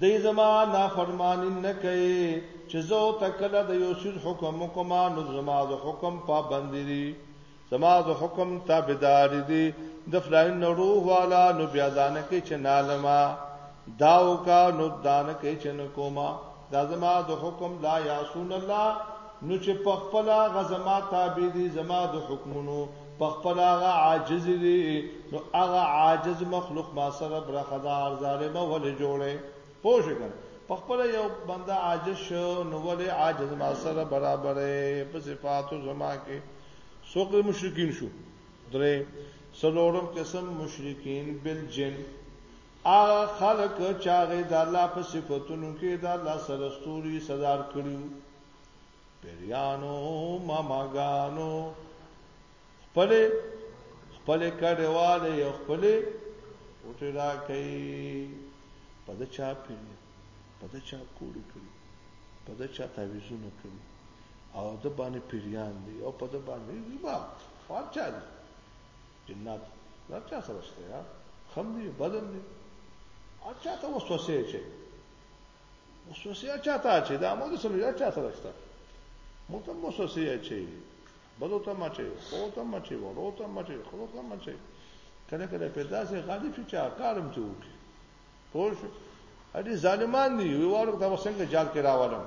دی زما نافرمانی نه کوي چې زه ته کله د یو سیز حکم کوم نو زما د حکم پابند دي زما د حکم تابعدار دي د فلاین نو روح والا نو بیا ځان کې چې نالما داو کا نو دان کې چې نکوما دا زما د حکم لا یاسون الله نو چې په خپل غزما تابع دي زما د حکمونو په خپل هغه عاجز دي نو هغه عاجز مخلوق ما سره برخه دا ظالم ولې جوړه پوه شئ په خپل یو بنده عاجز شو نو ولې عاجز ما سره برابرې په صفاتو زما کې څوک مشرکین شو درې سلورم قسم مشرکین بل جن ا خلق چاغه د الله په صفاتونو کې د الله سره ستوري صدر کړیو پریانو ماماګانو خپل خپل کډواله یو خپل وټی را کوي په د چا پیری په د چا کوړی کوي په د چا تعویزونه کوي او د باندې پیریان دی او په د باندې زما فارچا دي جنات دا چا سره شته یا خم دی بدن دی اچھا ته وسوسه چي موسوسه چاته اچي دا موږ سره یو چا سره شته موږ ته موسوسه اچي بدو ته مچي خو ته مچي ورو ته مچي خو ته مچي کله کله په داسې غالي شي چې کارم ته وکړي پوه شو اړي ظالمان دي وی وارو ته څنګه جال کې راولم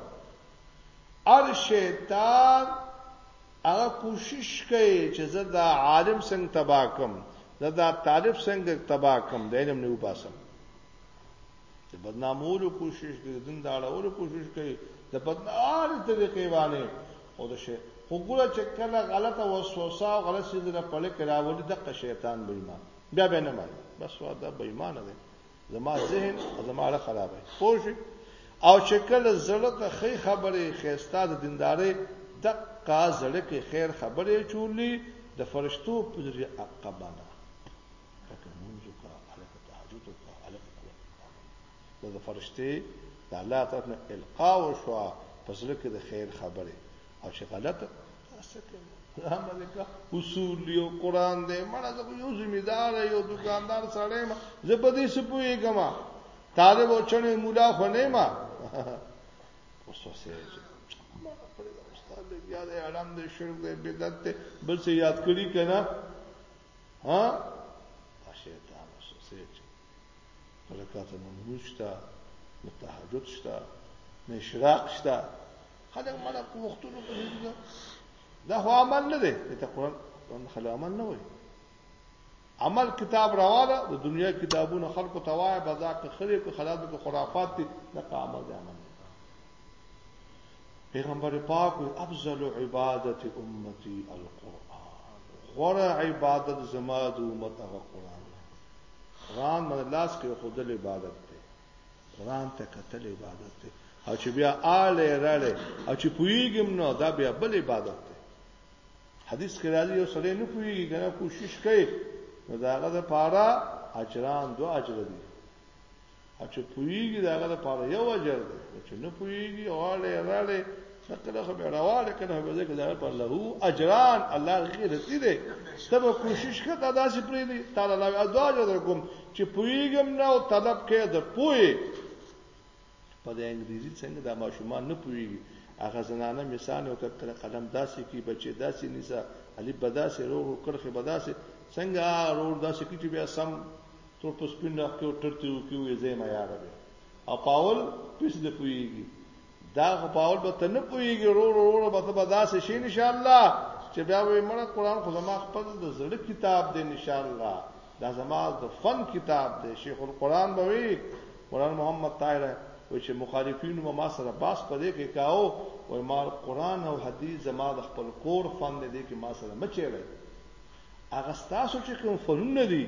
ار شیطان هغه کوشش کوي چې زه دا عالم څنګه تباکم زه دا طالب څنګه تباکم د علم نه وباسم د بدنامولو کوشش کوي د دین د اړولو کوشش کوي د بدنار طریقې باندې او د شي خو ګوره چې کله غلطه وسوسه او غلط څه د پړې کراولي د شیطان به ایمان بیا به نه مانی بس وا دا به ایمان دی زما ذهن زما اړه خراب دی پوه او چې کله زړه ته خې خبرې خېستا د دیندارې د کا زړه کې خیر خبرې چولې د فرشتو په ذریعہ عقبانه هلکه لمونځ وکړه هلکه تهجد وکړه هلکه قرآن دا د فرشتې د الله طرف نه القا وشوه په زړه کې د خیر خبره او چې غلط تاسو کوي امریکا اصول یو قران دی مړه زه یو ذمہدار یو دکاندار سره ما زه په دې سپوي کما طالب او چنه مولا خو نه ما اوس وسه استاد بیا د اعلان د شرک د بدعت بل څه یاد کړی کنه ها شیطان وسو سیچ رکعت منځ شته نه تهجد شته نه اشراق شته خلک مړه په وختونو کې دا هو عمل نه دی ته قرآن قرآن خل عمل نه وای عمل کتاب راواله د دنیا کتابونو خلکو توای بازار کې خري کو خلاص کو خرافات دي نه عمل دی عمل پیغمبر پاک وی افضل عبادت امتی القرآن غره عبادت زما د امت هغه قرآن قرآن من لاس کې خودل عبادت ته قرآن ته قتل عبادت ته او چې بیا آله راړې او چې پویګم نو دا بیا بل عبادت ته حدیث کې راځي یو سړی نه پویږي کنه کوشش کوي نو دا هغه د پاره اجران دو اجر دي او چې پویږي دا غره پاره یو اجر دی چې نه پویږي اواله راړي څکله خو به راواله کنه به ځکه دا پر له اجران الله غیر دې دې ته به کوشش کړه دا داسې پرې دي تعالی لا ادا اجر کوم چې پویګم نه او طلب کې د پوی په د انګریزي څنګه د ماشومان نه پویږي هغه زنانه مثال او کله قلم داسې کی بچي داسې نسا علي بداسې رو رو کرخه بداسې څنګه رو داسې کی چې بیا سم تور په سپین رخ کې ټر ته وکی وې زینا یار به او پاول پیس نه پويږي دا خو پاول به تنه پويږي رو رو رو به ته بداسه شي ان شاء الله چې بیا وې مړه قران خو زما خپل د زړه کتاب دی ان شاء الله دا زما د فن کتاب دی شیخ القران به وي قران محمد طاهر و چې مخالفین ما سره باس پدې کې کاو وای ما قران او حدیث زما د خپل کور فن دې کې ما سره مچېړل هغه تاسو چې کوم فنونه دي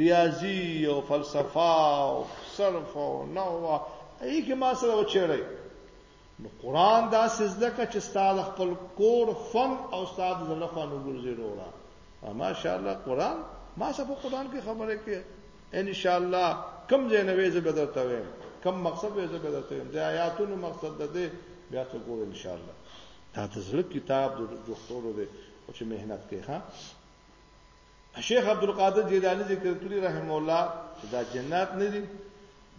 ریاضي او فلسفه او صرف او نحو ای کې ما سره وچېړی نو قران دا سزده کا چې استاد خپل کور فن او استاد زړه فن وګرځي وروړه ماشاءالله قران ما څه په قران کې خبره کې ان شاء الله کم ځای نه وېزه بدلته وې کم مقصد وېزه بدلته وې د آیاتونو مقصد ده بیا ته ګور ان شاء الله دا د زړه کتاب د جوړولو دی او چې مهنت کوي ها شیخ عبد القادر جیلانی ذکر کړی رحم الله چې دا جنات نه دي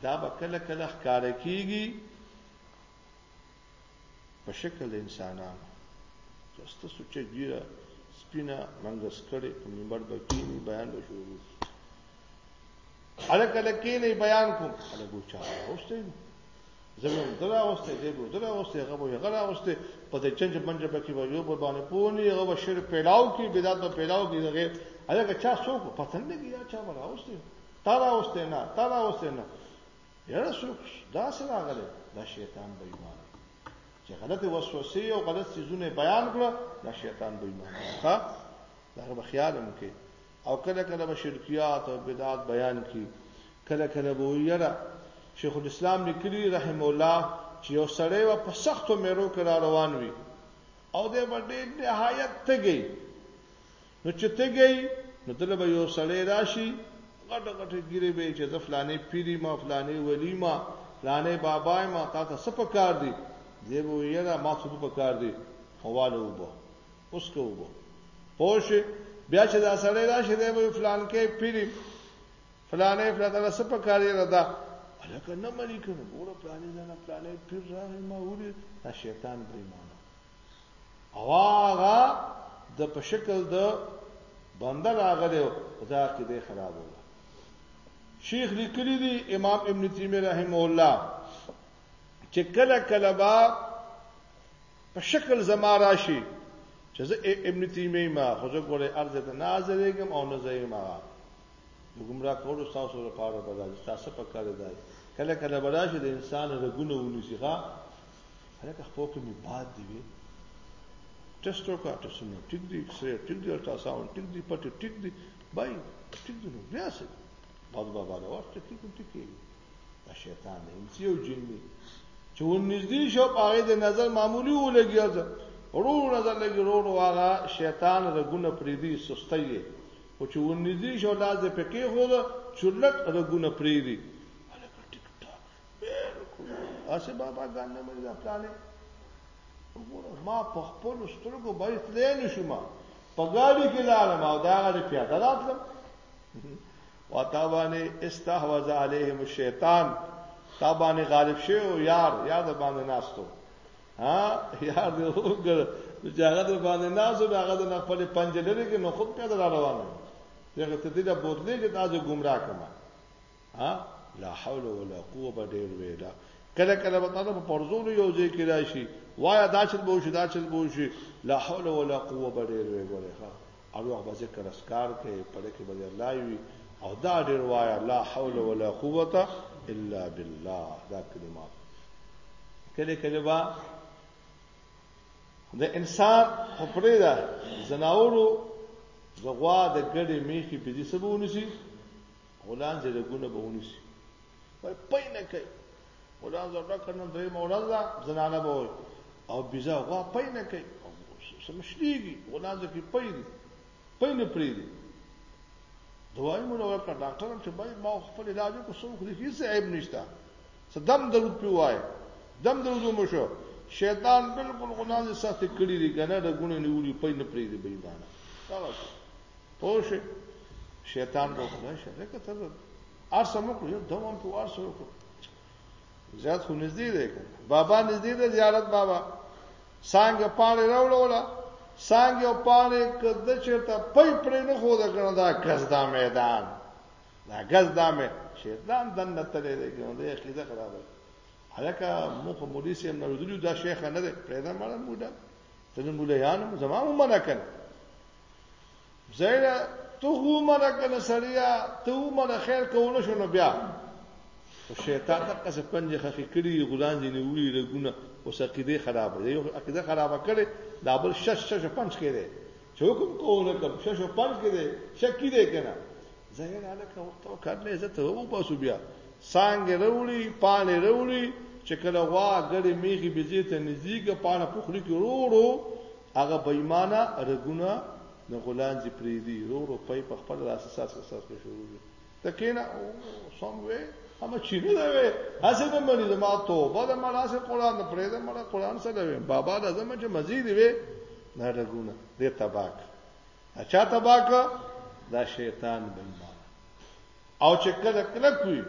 دا به کله کله ښکار کیږي په شکل انسانانو چې تاسو چې ګیره سپینه منګس کړي په منبر باندې بیان وشو اړه کله کې نه بیان کوم اړه ګو چا اوسته زمون درا اوسته دې ګو درا اوسته هغه وو هغه اوسته په دې چنج منځ به کې وو یو په باندې پونی هغه بشر پیلاو کې بدعت په پیلاو کې هغه هغه چا څوک پته نه لګي چا مرا اوسته تا را اوسته نه تا را اوسته نه یاره څوک دا سره راغله دا شیطان به ایمان چې غلطه وسوسه او غلط سيزونه بیان کړه دا شیطان به ایمان ښه دا به خیال هم کې او کله کله به شرکیات او بدعات بیان کی کله کله به یره شیخ الاسلام لیکلی رحم الله چې یو سړی و په سختو میرو کې را روان وي او د باندې نهایت تګي نو چې تګي نو دله به یو سړی راشي غټ غټ ګیره به چې د فلانې پیری ما فلانې ولی ما فلانې بابا ما تا ته سپکار دي دی به یره ما څه پکار دي حواله وبو اوس که وبو پوه شي بیا چې دا سړی راشي دی به فلان کې پیری فلانې فلانه له سپه کاری را ده الکه نه ملي کنه ګوره فلانې نه فلانې پیر راغی ما وری دا شیطان بریمانه او هغه د په شکل د بنده راغلی خدا کې دی خراب وله شیخ لیکلی دی امام ابن تیمیه رحم الله چې کله کله با په شکل زما راشي چې زه ابن تیمیه ما خو زه ګوره ارزه ته نه حاضرېږم او نه زه ما د ګمراه کولو تاسو لپاره به دا تاسو په کار دی کله کله به راشي د انسان رګونه ونیسي ښا هرکه خپل کې می باد دی وي ټیسټ وکړه ټیسټ نه ټیک دی سره ټیک دی الټرا ساوند ټیک دی پټ ټیک دی بای ټیک دی بیا څه بعد بابا دا ورته ټیک ټیک دا شیطان دی انسی او جن دی چې ونږدې شو پاره د نظر معمولی ولګي ورو نظر لګي ورو ورو هغه شیطان رګونه پریدي سستي او چې ونږدې شو لاس د پکې خو چورلټ رګونه پریدي اسه بابا ګان نه مې دا پلانې وګوره ما په خپل سترګو باندې تلې نشم په ګاډي کې لاړم او دا غړي پیاده راتلم وتابانی استحوذ علیهم الشیطان تابانی غالب شو یار یاد باندې ناستو ها یار دې وګړه چې هغه د باندې نازو هغه د خپل پنجلری کې نو خود پیدا روانه دغه ته دې د بوتلې کې تاسو گمراه کما ها لا حول ولا قوه ډیر ویلا کله کله به تاسو په پرزونو یو ځای کې راشي وایا دا چې بو شي دا چې بو شي لا حول ولا قوه ډیر ویلا او هغه به ذکر اسکار کوي په دې کې به الله وي او دا ډېر وایا لا حول ولا قوت الا بالله دا کلمات کله کله با د انسان خپرې ده زناورو زغوا د ګډې میخي په دې سبونی سي غولان زلګونه بونی سي په پینه کوي مولا زړه کنه درې مولا دا زنانه به وي او بيزا غوا پي نه کوي سمشليږي غنا ځکه پي دي پي نه پري دي دوايي مولا ورکړه ډاکټر هم چې بای ما خپل علاج کو سم خو هیڅ عیب نشته صدم درود پی وای دم درود مو شو شیطان بالکل غنا دې ساتي کړی دی کنه د ګونې نیولې پي نه پري دي بې ایمانه پوه شئ شیطان به خدای شه لکه ته ارسه مو کړو یو دوام په ارسه وکړو زیات خو نږدې دی بابا نږدې دی زیارت بابا څنګه پاړې راوړوله څنګه او پاړې کده چرته پي پرې نه خو دا کنه دا کس دا میدان دا کس دا مې شیطان دنه تلې دی کنه دا عقیده خرابه الکه مخ مولوی سیم نو دا شیخ نه دی پرې دا مړ موډه ته مولا یانم زمام منه کنه زیره ته هو مړه کنه سړیا ته هو مړه خیر کوونه شنو بیا او شیطان تک څه پنځه خخې کړي غلان دي نه وړي رګونه او سقیده خراب دی یو عقیده خراب کړي دا بل شش شش پنځ کړي چې حکم کوونه کم شش پنځ کړي شکی دی کنه زیره الکه وخت او کړل عزت او باسو بیا سانګه وروړي پانه وروړي چې کله وا غړي میخي بيزي ته نزدیک پانه پخلي کې وروړو هغه بېمانه رګونه د غولانځې پرېږدي ورو ورو پی په خپل لاس ساس ساس په شروع وي ته کېنه سم وې هم چې نه دا وې هسې به مړي زما توبه د مړه سه قرآن د پرې د مړه قرآن سره وې بابا د زما چې مزید وې نه رګونه دې تباک اچھا تباک دا شیطان بېمانه او چې کله کلک وي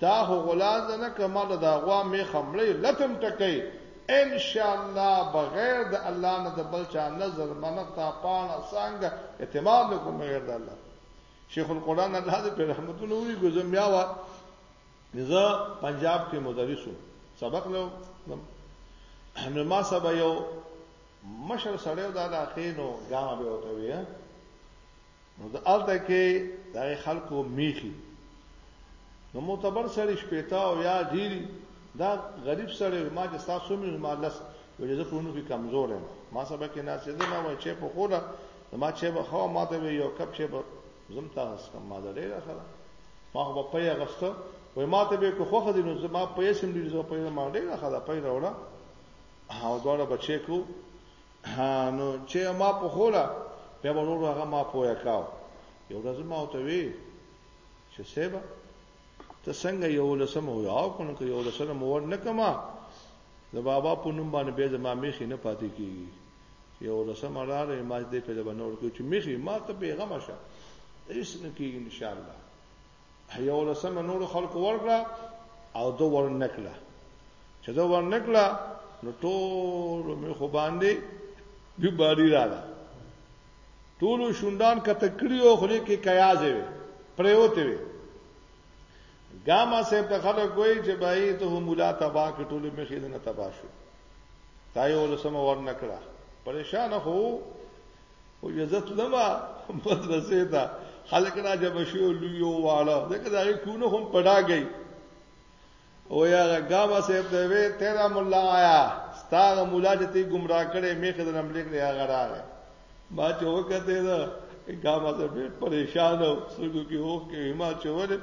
تا خو غلاز نه کمال دا غوا می خمړی لتم ټکې ان شاء الله بغیر د الله نه د بل چا نظر منقطه پاڼه څنګه اعتماد کوم بغیر د الله شیخ القرآن الله دې په رحمتونو وی ګزم یا وا زه پنجاب کې مدرس وم سبق لو نو ما سبا یو مشر سړیو د علاقې نو ګام به وته وی نو د الته کې د خلکو میخي نو معتبر سړی شپېتا او یا ډیری دا غریب سړی ما چې تاسو مې ما لس وجه زه پونو کې کمزور یم ما سبا کې ناس دې نه وای چې په خوله ما چې به خو ما ته یو کپ چې به زم تاسو کم ما درې راخره ما خو په یې غسته وای ما ته به کو خوخه دې نو زما په یې سم دې زما په یې ما ډېر راخره په یې راوړه او دواړه بچې کو ها نو چې ما په خوله بیا به ورور هغه ما پوهه کاو یو ورځ ما او ته وی چې سبا ته څنګه یو لسم هو یاو کنه که یو لسم ور نه کما د بابا په نوم باندې به زما میخي نه پاتې کیږي یو لسم رااله ما دې په دې باندې ور کوي چې میخي ما ته پیغام شه هیڅ نه کیږي ان شاء الله یو لسمه نور خلکو ورکړه او دو ورنکړه چې دو ورنکړه نو ټول مې خو باندې به باری رااله ټول شوندان کته کړیو خو لې کې کیازې وي پریوته وي ګاما سه په خلک وای چې بای ته مولا تبا کې ټول مې خې نه تبا شو تا یو لسمه ورنکړه پریشان خو او یزت لما مدرسې ته خلک را جمع شي او لوی او واړه دغه دغه کونه هم پډاګي او یا غاوا صاحب ته وی تیرا مولا آیا ستاره مولا چې تی گمراه کړي میخه د نملې کړي هغه راغی ما چې وکته دا غاوا ته ډېر پریشان او سګو کې هو کې ما چې ولې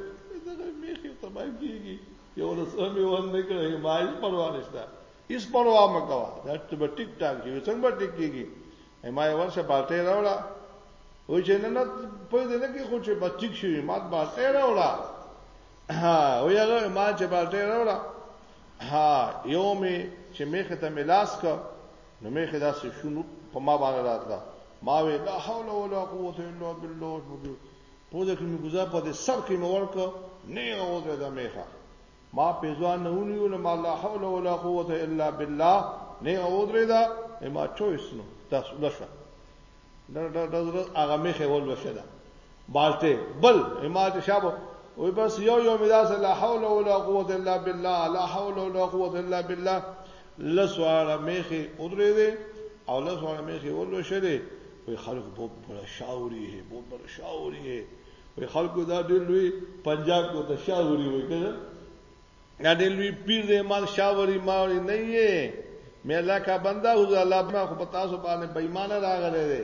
دغه میخه تباہ کیږي یو د سمې ون نه کړي ما یې پروا نشته هیڅ پروا مکوا دا ته ټیک ټاک یو څنګه ټیک کیږي ما یې ورشه بالټې راوړه و چې نن په دې نه کې خو چې بچیک شي ما بالټې راوړه ها و یغه ما چې بالټې راوړه ها یو می چې میخه ته ملاس کا نو میخه داسې شونو په ما باندې راتله ما وی لا حول ولا قوت الا بالله په دې کې مې گزار په دې سر کې مې ورکړ نه اوځه دا میخه ما پیزوان نه ونیو نه ما لا حول ولا قوت الا بالله نه او درې دا ما چويس نو تاسو لشه ډر ډر ډر هغه می خول وشه دا بالته بل ما ته شابه وی بس یو یو مداس لا حول ولا قوت الا بالله لا حول ولا قوت الا بالله لسواله میخه او درې دې او لسواله میخه ولوشه دې وی خلق بوب بر شاوري هي بوب بر شاوري هي وی خلکو دا ډیر لوی پنجاب کو ته شاوري وای کنه دا ډیر لوی پیر دې مال شاوري ما وی نه یې مې الله کا بندا هو الله ما خو پتا سو باندې بېمانه راغله دې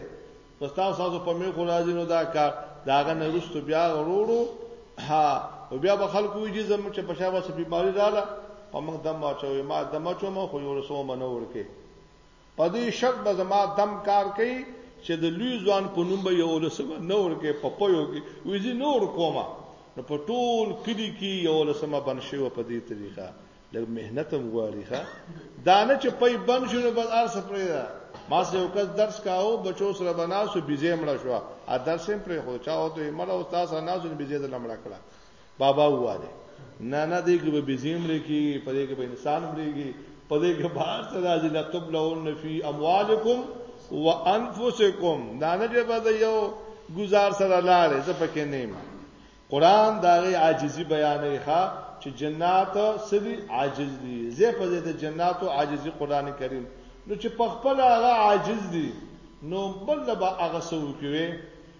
پستا ساسو په مې خو راځي نو دا کار داغه نه رستو بیا وروړو ها او بیا به خلکو یې زموږ چې په شابه سپي باري رااله په موږ دم واچوي ما دم چوم خو یو رسو منور کې په دې شرط به زما دم کار کوي چې د لوی ځوان په نوم به یو لسمه نور کې په پيو کې ویزي نور کومه نو په ټول کلی کې یو لسمه بن شي په دې طریقه لږ مهنت هم غواړي ښا دانه چې پي بن شي نو بس ارس پرې دا ما سه یو کس درس کاو بچو سره بناسو بيزه مړ شو ا درس هم پرې خو چا او ته مړ او تاسو ناسو بيزه د لمړ کړه بابا واله نه نه دې کې به بزیم لري په دې کې به انسان مريږي په دې کې بار څه راځي لا تبلون فی اموالکم وانفسکم دا نه دې به یو گزار سره لاړې زه پکې نه یم قران دا غي عاجزي بیانې ښا چې جنات سړي عاجز دي زه په دې ته جنات او عاجزي قران کریم نو چې په خپل هغه عاجز دي نو بل به هغه سو کوي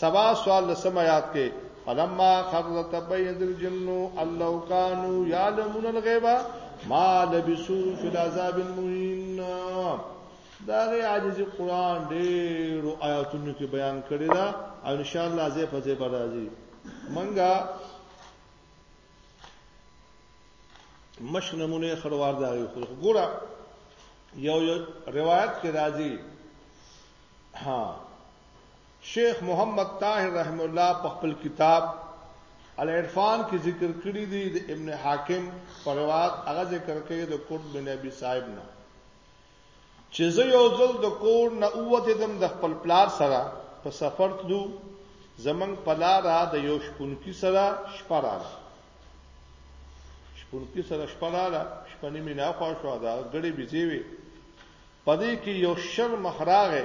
سبا سوال لسم آیات کې فلما خرج تبين الجن الله كانوا يعلمون الغيب ما لبثوا في العذاب المهين دا غي عاجز قران ډېر آیاتونو کې بیان کړی دا او ان شاء الله زه په دې راځي منګه مش نمونه خروار دا یو ګوره یو یو روایت کې راځي ها شیخ محمد طاهر رحمه الله په خپل کتاب العرفان کې ذکر کړی دی د ابن حاکم په روایت هغه ذکر کوي د قرب بن ابي صاحب نه چې زه یو ځل د کور نه اوته دم د خپل پلار سره په سفر تلو زمنګ پلارا د یو شپونکی سره شپراله شپونکی سره شپراله شپنی مینا خوښه دا غړي بيځي وي پدې کې یو شر مخراغه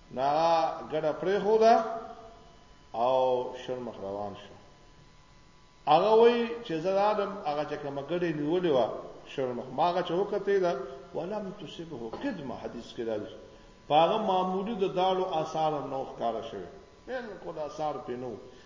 نه ګډه پرې خو دا او شر مخ روان شو هغه وای چې زه آدم هغه چې کوم ګډه نیولې و شر مخ ماغه چې وکته دا ولم تصبه قدمه حدیث کې راځي پاغه معمولی د دالو آثار نو ښکارا شوی بالکل آثار پینو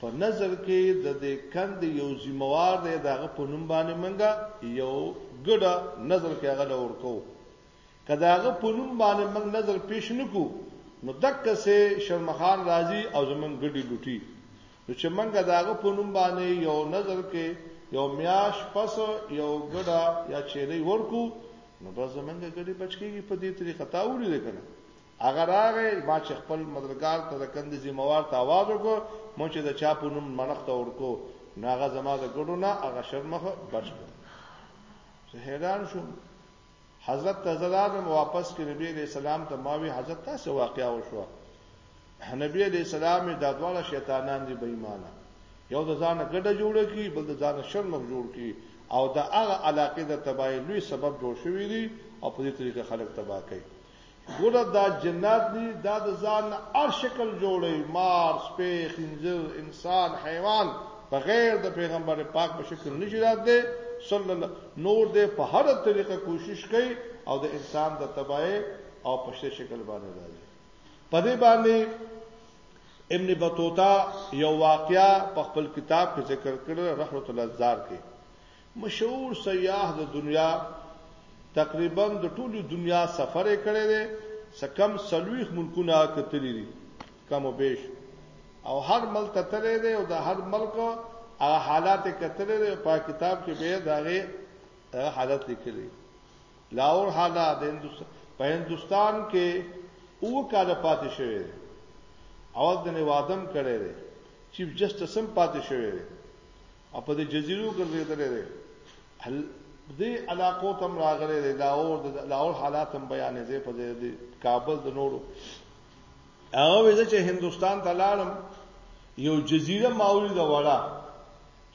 په نظر کې د دې کند یو ذمہوار دی داغه په نوم باندې منګه یو ګډه نظر کې هغه لور کو کداغه په نوم باندې موږ نظر پیش نکو نو دکه سه شرمخان راضي او زمون ګډي لټي نو چې موږ داغه په نوم باندې یو نظر کې یو میاش پس یو ګډه یا چیرې ورکو نو بس زمونږ ګډي بچکیږي په دې طریقه تاولې کنه هغه راغی ما چې خپل مدرګار ته د کندې ذمہوار ته आवाज وکړ مو چې د چا په نوم منښت ورکو ناغه زما د ګډو نه هغه شرمخ بچ کړ زه حیران شوم حضرت تزلالم واپس کې نبی علیہ السلام ته ماوی حضرت تاسو واقعا وشو نبی علیہ السلام د دواړه شیطانان دی بېمانه یو د ځانه ګډه جوړ کی بل د ځانه شرمخ جوړ کی او د هغه علاقې د تباہی لوی سبب جوړ شوی دی او په دې طریقه خلک تباہ کوي ګوره دا جنات دي دا د ځان نه هر شکل جوړوي مار سپی خنزیر انسان حیوان په غیر د پیغمبر پاک په شکل نشي راځي صلی الله نور دې په هر طریقه کوشش کوي او د انسان د تباہي او په شکل باندې راځي په دې باندې ابن بطوطه یو واقعا په خپل کتاب کې ذکر کړل رحمت الله زار کې مشهور سیاح د دنیا تقریبا د ټولو دنیا سفر کړی دی څه کم سلويخ ملکونه کتلی دي کم او بیش او هر ملک ته تللی دی او د هر ملک هغه حالات کتلی دی په کتاب کې به داغه حالت لیکلی لاور حالات د هندستان په هندستان کې او کال پاتې شوی دی او د نوادم کړی دی چیف جسټس هم پاتې شوی دی او په دې جزیرو ګرځېدلې ده هل دې علاقو تم راغلي دي دا اور د لاور حالات هم بیانې دي په دې کابل د نورو هغه وځه چې هندستان ته لاړم یو جزیره ماوري دا وړه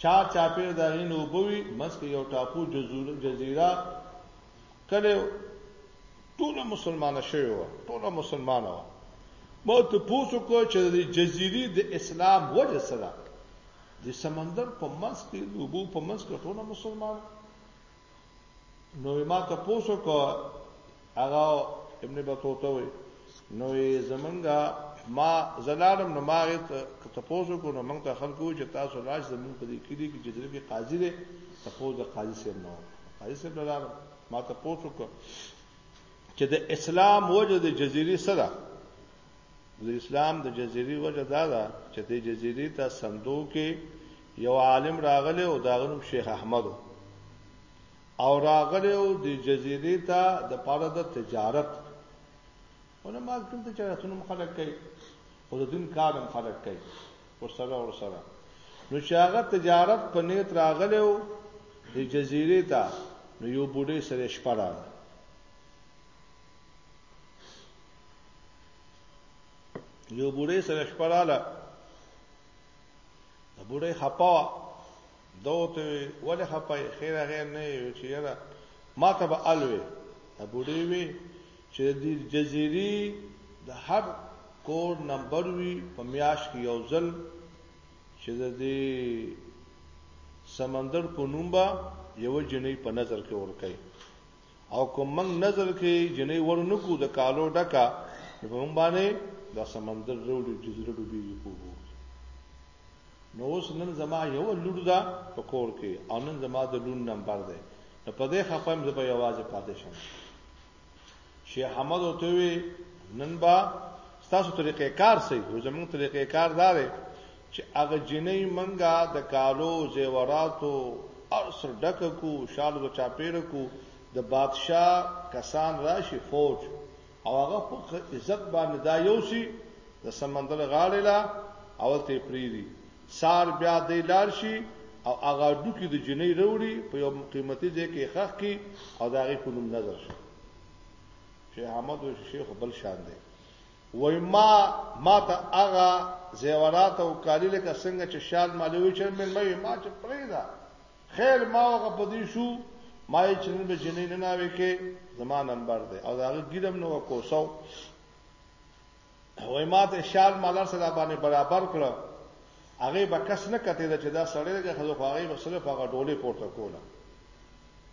چار چاپیر دا غینو بوي مسکه یو ټاپو جزیره جزیره کله ټول مسلمان شوی و ټول مسلمان و مو ته پوسو کو چې د جزيري د اسلام وجه سره د سمندر په منځ کې د اوبو په منځ کې ټول مسلمان نو ما ته پوسو کو هغه ابن بطوطه وي نو زمونږه ما زلالم نو ما ته پوسو کو نو موږ ته خلکو چې تاسو راځ زمونږ په دې کې دي چې جدل کې قاضي دي تاسو د قاضي سره نو قاضي سره زلالم ما ته پوسو کو چې د اسلام وجه د جزيري سره د اسلام د جزيري وجه دا ده چې د جزيري ته سندو کې یو عالم راغلی او دا غنوم شیخ احمد او راغلی او د جزيري ته د پاره د تجارت ونه ما کوم تجارتونو خلک کوي او د دین کارم خلک کوي ورسره ورسره نو چې هغه تجارت په نیت راغلی او د جزيري ته نو یو بوډۍ سره شپه راغله یو بوډۍ سره شپه رااله د بوډۍ خپا دوته ولې خپا خیر هغه نه یو چې یاره ما ته به الوي د بوډۍ وی چې د جزيري د هر کور نمبر وی په میاش کې یو ځل چې د دې سمندر په نوم با یو جنې په نظر کې ورکړي او کوم موږ نظر کې جنې ورنکو د کالو ډکا نو په موږ باندې دا سمندر روړي چې زړه ډوبي په وو نو اوس نن زما یو لور دا په کور کې او نن زما د لور نمبر ده نو په دې خپم زه په یوازې پاتې شم شیخ احمد او ته نن با تاسو طریقې کار سي زموږ طریقې کار دار چې هغه جینۍ مونږ د کالو، زیوراتو هر څه ډک کړو، شال به چاپېره کړو، د بادشاه کسان راشي، فوج، او هغه په ښه عزت باندې دا یوسي د سمندر غاړې له او هلته یې پرېږدي، سهار بیا دی لاړ شي او هغه هډوکي د جینۍ راوړي، په یو قیمتي ځای کې یې ښخ کړي او د هغې په نوم نذر شي. شیخ احمد وویل چې شیخ خو بل شان دی. وای ما ماته هغه زیورات او کالی لکه څنګه چې شال مالوي چې مې مې ما چې پرېدا خیر ما هغه په دې شو ما یې چې به جنې نه ناوي کې زما نمبر دی او دا ګیرم نو کوسو وای ما ته شال مالر سره باندې برابر کړو هغه به کس نه کته دا چې دا سړی دغه خزو خو هغه به صرف هغه ډولې پورته کوله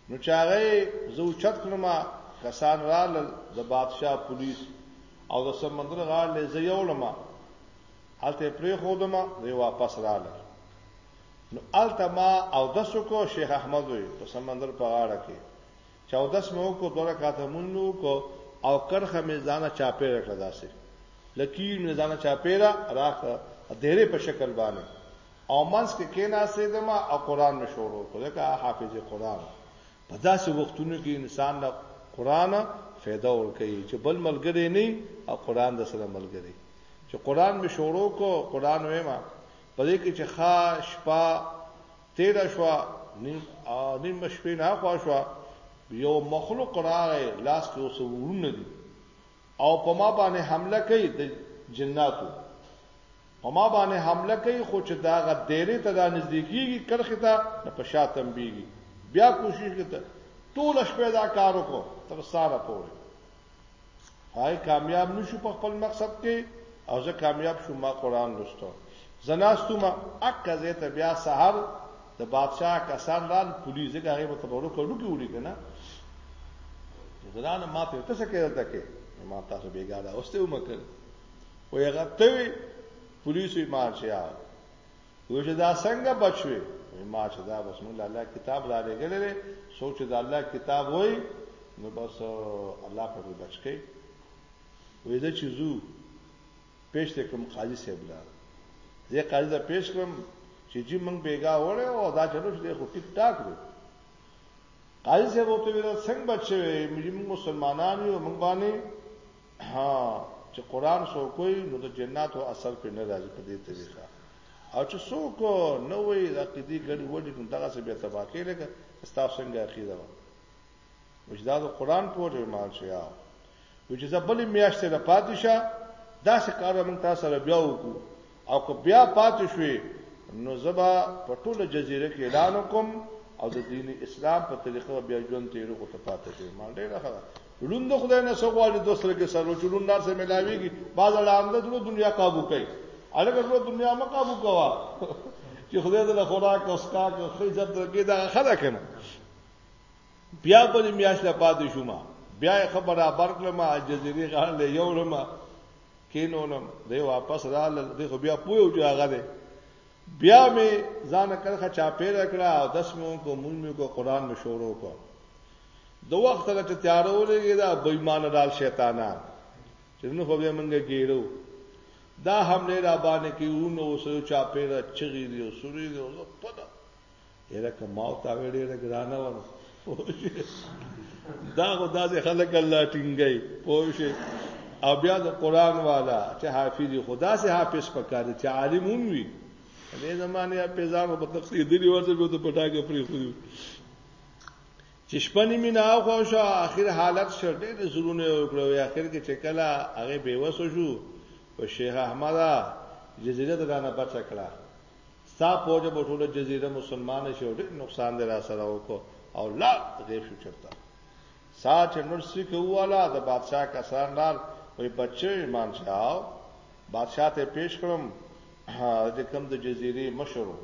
نو چې هغه زو چت کړم کسان رال د بادشاه پولیس او د سمندر غاړ له زیولم الته پرې خودم دی واپس رااله نو الته ما او د سکو شیخ احمد وي په سمندر په غاړه کې چاودس مې وکړو دوه رکعاته مونږ وکړو او کرخه مې ځانه چاپېره کړه داسې لکی مې ځانه چاپېره راخه دیرې په شکل باندې او منځ کې کېناسې دما او قران مې شروع کړ ځکه حافظ قران په داسې وختونو کې انسان له قران فایده ورکړي چې بل ملګری نه او قران د سره ملګری چې قران مې شروع کړ قران وېما په دې کې چې خا شپه تیره شوه نیمه شپې ناخوا شوه یو مخلوق راغی لاس کې اوس ورونه دي او په ما باندې حمله کوي د جناتو په ما باندې حمله کوي خو چې دا غ دیرې ته دا نږدې کیږي کرخه ته د پشاتم بیږي بیا کوشش وکړه ټول شپه دا کار وکړو تر ساره پورې هاي کامیاب نشو په خپل مقصد کې او زه کامیاب شوم ما قران لوستو زناستو ما اکه زه ته بیا سحر د بادشاہ کسان رال پولیس هغه غیبه تبرو کړو کې وړي کنه زنانه ما ته ته څه کېدل تکي ما تاسو بیګاله اوسته ومکل وې هغه ته پولیس ایمان شیا یو چې دا څنګه بچوي ما چې دا بس موږ الله کتاب را لګلې سوچ دا الله کتاب وای نو بس الله په بچ کې وې دا چې زو پېښ ته کوم قاضي صاحب لا زه قاضي ته پېښ کوم چې جی موږ بیګا وړه او دا چلو چې خو ټیک ټاک دی قاضي صاحب ته ویل څنګه بچوي موږ مسلمانان یو موږ باندې ها چې قران سو کوی نو د جناتو اثر په نه راځي په دې طریقه او چې سو کو نو وی د عقیدی ګډي وډي نو دغه څه به تبا کې لګا استاف څنګه عقیده و وجداد قران پورې مال شي او چې زبل میاشتې د پاتې شه دا څه کار موږ تاسو سره بیا وکړو او که بیا پاتې شوې نو زبا په ټوله جزیره کې اعلان وکم او د دین اسلام په طریقه بیا ژوند تیرو کو ته پاتې شي ما ډیره خبره لون د خدای نه څو غواړي دوسر کې سره چلون دار سره ملاويږي باز اړاند د دنیا قابو کوي الګر د دنیا ما قابو کوا چې خدای د خوراک او سکاک او خیزت درګي دا خلک نه بیا بلې میاشت له پاتې شوم بیا یې ښه برابر کړم الجزیرې غاړه له یوړم کینولم دی واپس رالل دی خو بیا پوه جو هغه دی بیا مې ځان کرخه چا پیدا کړه او داس مې کو مونږ مې کو قران مې شروع کو دو وخت ته چې تیارو لګی دا بېمان رال شیطانا چې نو خو به مونږه ګیرو دا حمله را باندې کیونه اوسو چا پیدا چغی دی او سوري دی او پته یره که ما او تا وی ډیره ګرانه و نو دا خو داسې خلک الله ټینګي پوه شي او بیا د قران والا چې حافظ خدا سي حافظ پکار دي چې عالم هم وي دې زمانه یا پیزانو په تقصیر دی ورته به ته پټاګه پری خو چې شپنی مینا خو شو اخر حالت شو ډېر زرونه وکړو اخر کې چې کله هغه بیوسو شو په شیخ احمد جزیره دلانه بچ کړه ستا په وجه به ټوله جزیره مسلمانه شي او ډېر نقصان دې راسره وکړو او لا غیب شو چرته سا چې نور سی کوواله د بادشاہ کسان لال وي بچي ایمان شاو بادشاہ ته پیش کړم د کم د جزیره مشرو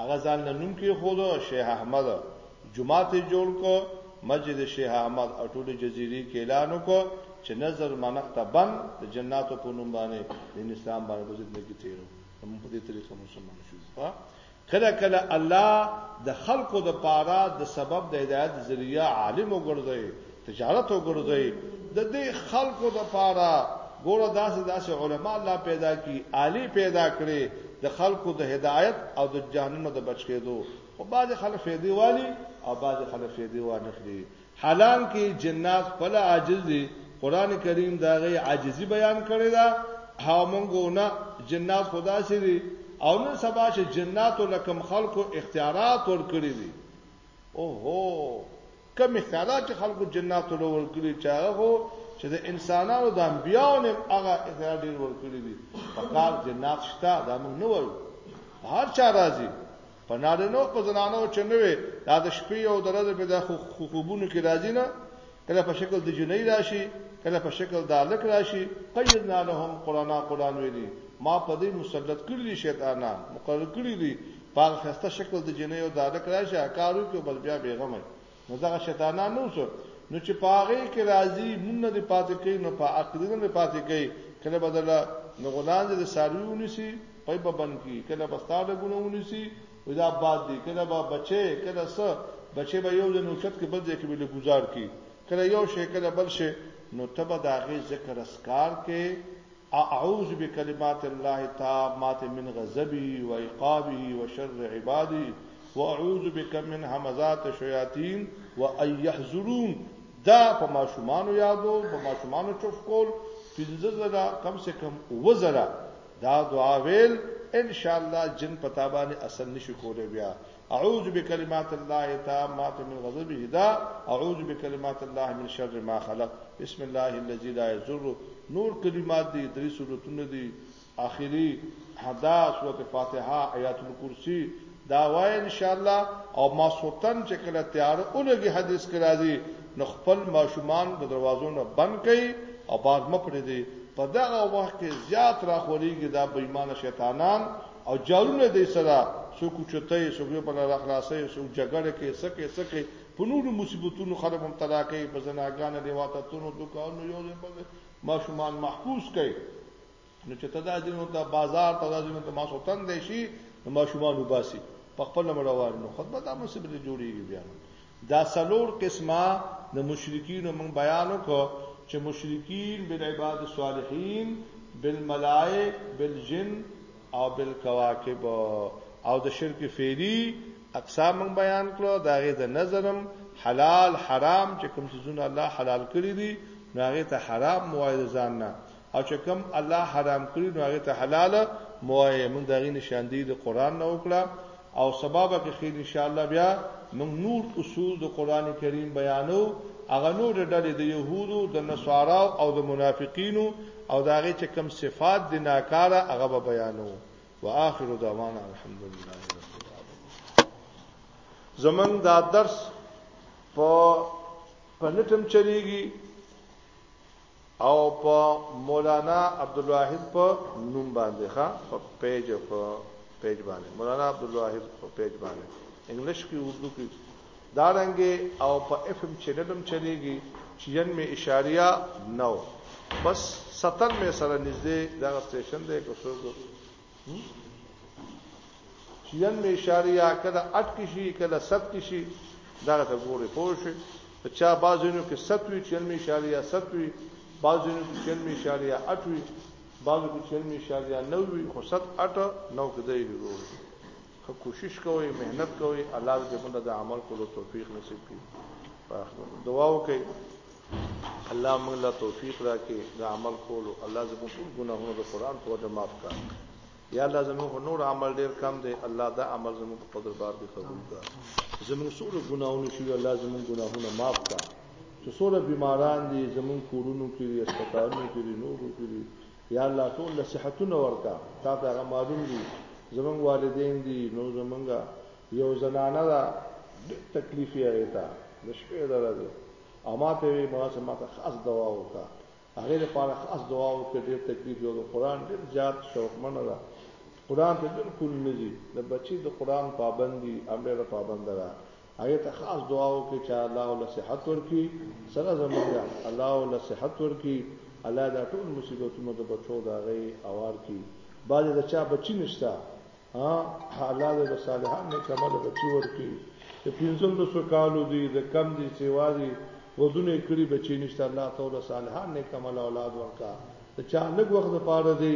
هغه ځان له نوم کې خود شیخ احمد جمعه ته جوړ کو مسجد شیخ احمد اټول جزیره کې اعلان وکړ چې نظر منخته بند د جناتو په نوم باندې د اسلام باندې په ضد کې تیرو نو موږ په دې طریقه مسلمان شو ښا کله کله الله د خلقو د پاره د سبب د هدایت ذریعہ عالم وګرځي تجارت وګرځي د دې خلقو د پاره ګوره داسې داسې علما الله پیدا کی عالی پیدا کړي د خلقو د هدایت او د جهنم د بچ کېدو او بعض خلک فیدی والی او بعض خلک فیدی وانه خري حالانکه جنات خپل عاجز دي، قرآن کریم د هغوی عاجزي بیان کړې ده او موږ وو نه، جنات خو داسې دي او نن سبا چې جناتو له کوم خلکو اختیارات ورکړي دي، اوهو! کوم اختیارات چې خلکو جناتو له ورکړي چې هغه خو چې د انسانانو د انبیاوو نه هم هغه اختیارات ډېر ورکړي دي، پکار جنات شته دا موږ نه وایو، په هر چا راځي. په نارینه او په زنانو چې نوې دا د شپې او د ورځې په دغه خوبونو کې راځي نه کله په شکل د جنۍ راشي کله په شکل د الک راشي قیدنا لهم قرانا قران ویلي ما په دې مسلط کړی دي شیطانان مقرر کړی دي په خسته شکل د جنۍ او د الک راشي کارو کې بل بیا بیغمه نو دغه شیطانان نو څه نو چې پاغه کې راضي مونږ نه دی پاتې کوي نو په عقل نه پاتې کوي کله بدله نو غلان دې سارویونی سي په ببن کې کله بستاله ګونونی سي ودا باد دي کله با بچي کله س بچي به یو د نوچت کې بل ځای کې به گزار کی کله یو شي کله بل شي نو تبه داغه ذکر اسکار کې اعوذ بکلمات الله التامات من غضبه وعقابه وشر عباده واعوذ بک من همزات الشیاطین وان يحضرون دا په ماشومان یادو په ماشومان چوف کول پنځه زره کم سے کم و زره دا دعا ویل ان شاء الله جن پتا باندې اثر نشي کولای بیا اعوذ بکلمات الله تامات من غضبه دا اعوذ بکلمات الله من شر ما خلق بسم الله الذي لا يضر نور کلمات دي درې سورتونه دي اخري حدا سورته فاتحه آیات الکرسی دا وای ان شاء الله او ما سوتن چې کله تیار اولګي حدیث کې راځي نو خپل ماشومان د دروازو نه بند کړي او باز مپړې دي په دغه وخت کې زیات راخوريږي دا بېمانه شیطانان او جارونه دی سره سو کوچته سو په بل اخلاصې سو جګړه کې سکه سکه په نورو مصیبتونو خلک مبتلا کوي په زناګان دی واتتونو دکانو یو ځای په ماشومان محبوس کوي نو چې تدا دینو ته بازار تدا دینو ته ماسو تن دی شي ماشومان وباسي په خپل مړوار نو خدمت امر سره جوړیږي بیا دا څلور قسمه د مشرکینو موږ بیان وکړو چې مشرکین بالعباد الصالحین بالملائک بالجن او بالکواکب او د شرک فعلی اقسام بیان کړو دا غي د نظرم حلال حرام چې کوم څه زونه الله حلال کړی دي نو هغه ته حرام موایده ځان نه او چې کوم الله حرام کړی نو هغه ته حلال موایه موږ دغه نشاندهی د قران نه وکړه او سبب کې خیر ان شاء الله بیا موږ نور اصول د قران کریم بیانو هغه نور ډلې د يهودو د نصارا او د منافقینو او داغه چې کوم صفات د ناکاره هغه به بیانو واخر دعوانا الحمدلله رب العالمین زمنګ دا درس په پنځم چریږي او په مولانا عبدالواحد په نوم باندې ښه په پیج په پیج باندې مولانا عبدالواحد په پیج باندې انګلیش کې اردو کې دا رنګه او په اف ام چینل هم چلیږي چې جن می اشاریه نو بس 70 می سره نږدې دا سټیشن دی کو څوک چین می اشاره یا کله 8 کې شي کله 7 کې شي دا ته ګوري پوه شي چا بازونو کې 7 وی چین می اشاره یا 7 وی بازونو کې چین می اشاره یا 8 وی بازو کې چین می اشاره یا 9 وی خو 7 8 9 کې دی ګوري خو کوشش کوئ مهنت کوئ الله دې موږ د عمل کولو توفیق نصیب کړي دعا وکړئ الله موږ له توفیق راکې د عمل کولو الله زموږ ټول ګناهونه د قران په وجه معاف کړه یا الله زموږ نور عمل ډیر کم دی الله دا عمل زموږ په قدر بار کې قبول کړه زموږ څول ګناهونه شي الله زموږ ګناهونه معاف کړه چې څول بیماران دي زموږ کورونو کې دي هسپتالونو کې دي نورو کې دي یا الله ټول له صحتونو ورکا تا ته هغه معلوم دي زموږ والدین دي نو زمونږ یو زنانه دا تکلیف یې راته د شپې درځي او ما ته وی مولا صاحب ماته خاص دوا وکا هغه لپاره خاص دوا وکړه ډیر تکلیف یو د قران ډیر زیات شوق منه ده قران ته بالکل نه دي د بچی د قران پابندي امر پابند را هغه ته خاص دعا وکړي چې الله ول صحت ورکي سره زموږ الله ول صحت ورکي الله دا ټول مصیبتونه د بچو دا غي اوار کی باز د چا بچی نشتا ها حلال او صالحان نه کمل بچي ورکی د پنځم د سکالو دی د کم دی سیوا دی ودونه کړي بچی نشته الله تعالی صالحان نه کمل اولاد ورکا ته چا لږ وخت د پاره دی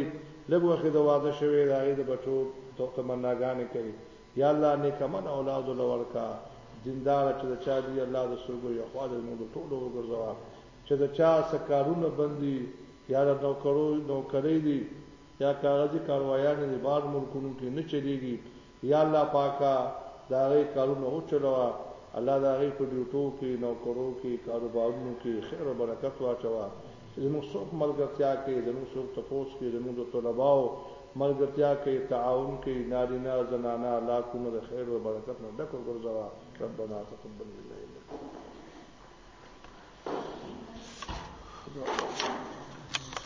لږ وخت د واده شوی راغی د بچو تو تمناګانې کوي یا الله نه کمل اولاد ولورکا دیندار چې د چا دی الله د سرګو یو خواله نو د ټولو وګرځوا چې د چا سکارونه بندي یا د نوکرو نوکرې دي یا کاغذی کاروایانې دی بار ملکونو کی نه چلیږی یا الله پاکه د هغی کارونه وچلوه الله د هغی په ډیوټو کی نوکرو کی کاروبارونو کی خیر او برکت واچوه چی زموږ څوک ملګرتیا کوي زموږ څوک تپوس کوي زموږ د طلباو ملګرتیا کوي تعاون کوي نارینه زنانه الله کونه د خیر او برکت نه ډک وګرځوه ربنا تقبل منا انک